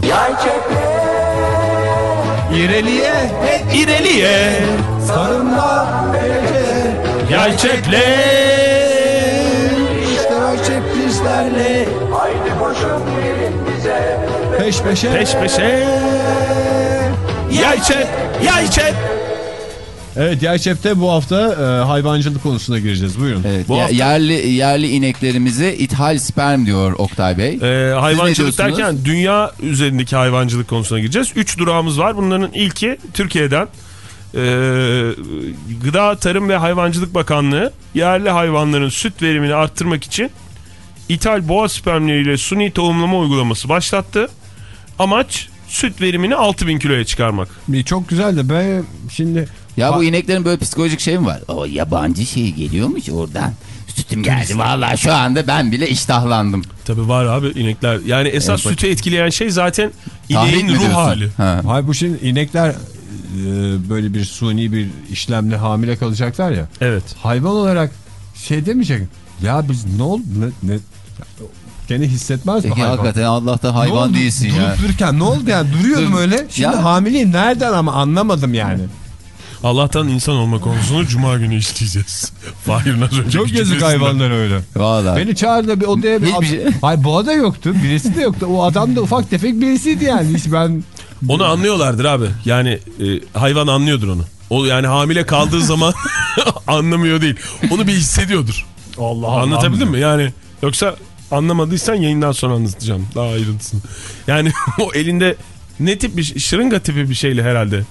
İreliye İreliye sarımla verece yay çeple. işte o çeprizlerle Haydi koşun Peş peşe. Peş peşe. Yay çep, yay çep. Evet Yerçep'te bu hafta e, hayvancılık konusuna gireceğiz. Buyurun. Evet, Bu ya- hafta- yerli yerli ineklerimize ithal sperm diyor Oktay Bey. Ee, hayvancılık derken dünya üzerindeki hayvancılık konusuna gireceğiz. Üç durağımız var. Bunların ilki Türkiye'den. Ee, Gıda, Tarım ve Hayvancılık Bakanlığı yerli hayvanların süt verimini arttırmak için ithal boğa spermleriyle suni tohumlama uygulaması başlattı. Amaç süt verimini 6000 kiloya çıkarmak. Bir Çok güzel de ben şimdi Ya bu ineklerin böyle psikolojik şey mi var? O yabancı şey geliyormuş oradan. Sütüm geldi vallahi şu anda ben bile iştahlandım. Tabii var abi inekler. Yani esas Evet, sütü etkileyen şey zaten ineğin ruh diyorsun? hali. Ha. Hayır bu şimdi inekler e, böyle bir suni bir işlemle hamile kalacaklar ya. Evet. Hayvan olarak şey demeyecek. Ya biz ne oldu ne, ne gene hissetmez mi Peki hayvan? hakikaten Allah'ta hayvan oldu? değilsin Durup ya. dururken ne oldu yani duruyordum Dur. öyle. Şimdi Ya. hamileyim nereden ama anlamadım yani. Allah'tan insan olma konusunu cuma günü işleyeceğiz. Fahir'in az Çok yazık hayvanlar öyle. Vallahi. Beni çağırdı bir odaya bir Hiçbir ad- şey- Hayır boğa da yoktu. Birisi de yoktu. O adam da ufak tefek birisiydi yani. Hiç ben Onu anlıyorlardır abi. Yani e, hayvan anlıyordur onu. O yani hamile kaldığı zaman anlamıyor değil. Onu bir hissediyordur. Allah Allah. Anlatabildim mi? Yani yoksa anlamadıysan yayından sonra anlatacağım daha ayrıntısını. Yani o elinde ne tip bir şırınga tipi bir şeyle herhalde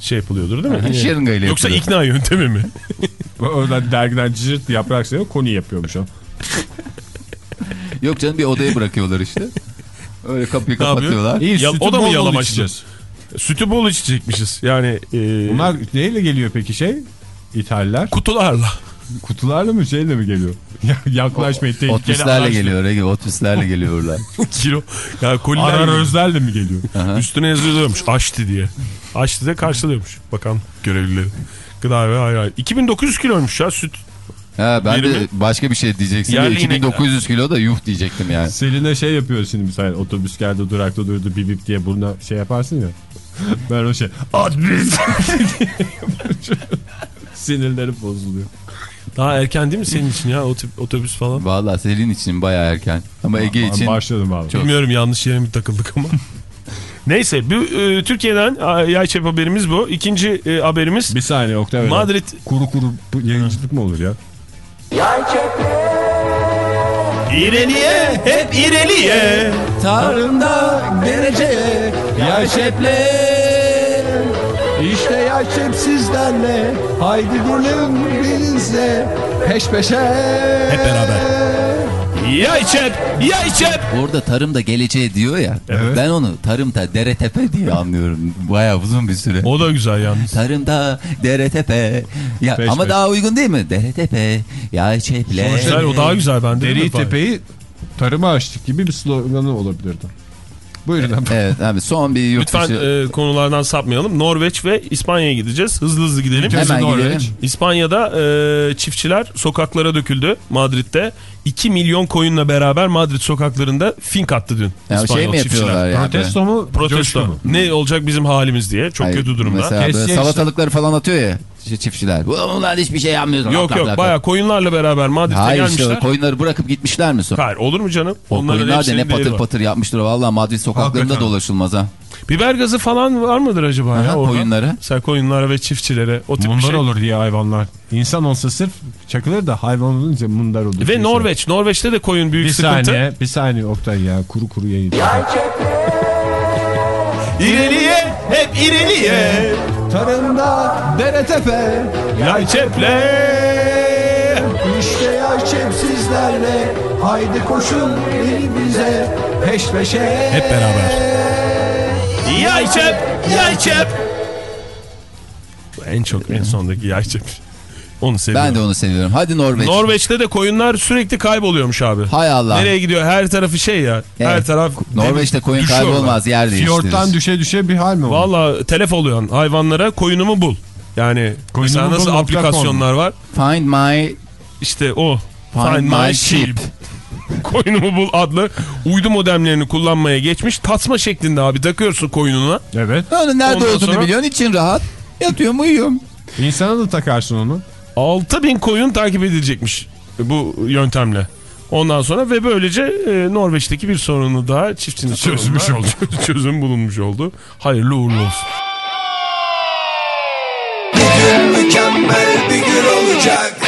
şey yapılıyordur değil mi? Şırınga ile Yoksa ikna yöntemi mi? Oradan dergiden cıcırt yaprak sayıyor. Konu yapıyormuş o. Yok canım bir odaya bırakıyorlar işte. Öyle kapıyı Ne kapatıyorlar. İyi, Ya, sütü o da mı içeceğiz. Sütü bol içecekmişiz. Yani e, Bunlar neyle geliyor peki şey? İthaller. kutularla. Kutularla mı şeyle mi geliyor? Ya- Yaklaşmayın tehlikeli Otobüslerle araçla. geliyor Ege otobüslerle geliyorlar. Kilo. Ya koliler Arar gibi. özlerle mi geliyor? Aha. Üstüne yazılıyormuş Aşti diye. Aşti de karşılıyormuş bakan görevlileri. Gıda ve hayvan. 2900 kiloymuş ya süt. Ha, ben de Birimi- başka bir şey diyeceksin. diye Yerli 2900 kilo da yuh diyecektim yani. Selin'e şey yapıyor şimdi mesela otobüs geldi durakta durdu bip bip diye burnuna şey yaparsın ya. Ben o şey adres Sinirleri bozuluyor. Daha erken değil mi senin için ya otobüs, otobüs falan? Vallahi Selin için baya erken. Ama Ege Ben için başladım abi. Bilmiyorum yanlış yere mi takıldık ama. Neyse bu e, Türkiye'den a, yay çep haberimiz bu. İkinci e, haberimiz Bir saniye Oktay. Madrid Kuru kuru yayıncılık mı olur ya? İreliye hep ireliye. Tarımda geleceğe yay çeple İşte yay çep sizlerle Haydi gelin birinizle Peş peşe Hep beraber. Yay çep yay çep. Orada tarımda geleceği diyor ya. Evet. Ben onu tarımda dere tepe diye anlıyorum. Bayağı uzun bir süre. O da güzel yalnız. Tarımda dere tepe. Ya Peş ama peş. daha uygun değil mi? Dere tepe. Ya çeple. Güzel o daha güzel bende. Deri tepeyi tarıma açtık gibi bir sloganı olabilirdi. Buyurun abi. Evet abi son bir yurt Lütfen dışı. e, konulardan sapmayalım. Norveç ve İspanya'ya gideceğiz. Hızlı hızlı gidelim. Hemen Norveç. gidelim. İspanya'da e, çiftçiler sokaklara döküldü Madrid'de. 2 milyon koyunla beraber Madrid sokaklarında fink attı dün. Ya İspanyol şey mi çiftçiler. yapıyorlar ya? Protesto mu? Protesto. mu? Ne olacak bizim halimiz diye. Çok Hayır, kötü durumda. Mesela salatalıkları falan atıyor ya çiftçiler. Ulan hiçbir şey yapmıyoruz. Yok Lak, yok lak, baya lak. koyunlarla beraber Madrid'e Hayır gelmişler. işte o koyunları bırakıp gitmişler mi sonra? Hayır olur mu canım? O Onların koyunlar da ne patır var. patır yapmıştır. Valla Madrid sokaklarında Hakikaten. dolaşılmaz ha. Biber gazı falan var mıdır acaba Aha, ya orada? koyunlara. Mesela koyunlara ve çiftçilere o tip bir Mundar şey. olur diye hayvanlar. İnsan olsa sırf çakılır da hayvan olunca mundar olur. Ve Norveç. Norveç'te de koyun büyük Bir sıkıntı. saniye, bir saniye Oktay ya. Kuru kuru yayın. İleriye hep ileriye. Tarımda dere tepe. Yay çeple. İşte yay çep sizlerle. Haydi koşun gelin bize. Peş peşe. Hep beraber. Yay çep, yay çep. En çok en sondaki yay çep. Onu seviyorum. Ben de onu seviyorum. Hadi Norveç. Norveç'te de koyunlar sürekli kayboluyormuş abi. Hay Allah. Nereye gidiyor? Her tarafı şey ya. Her Evet. taraf Norveç'te koyun kaybolmaz yer değiştirir. Fiyorttan düşe düşe bir hal mi oldu? Valla telef oluyorsun hayvanlara koyunumu bul. Yani Koyunumu mesela nasıl bul aplikasyonlar var? Find my İşte o. Find my sheep. Koyunumu bul adlı uydu modemlerini kullanmaya geçmiş. Tasma şeklinde abi takıyorsun koyununa. Evet. Onun nerede Ondan olduğunu sonra- biliyorsun için rahat. Yatıyorum uyuyorum. İnsana da takarsın onu. 6000 koyun takip edilecekmiş bu yöntemle. Ondan sonra ve böylece e, Norveç'teki bir sorunu daha çiftçinin çözmüş oldu. çözüm bulunmuş oldu. Hayırlı uğurlu olsun. Bir gün mükemmel bir gün olacak.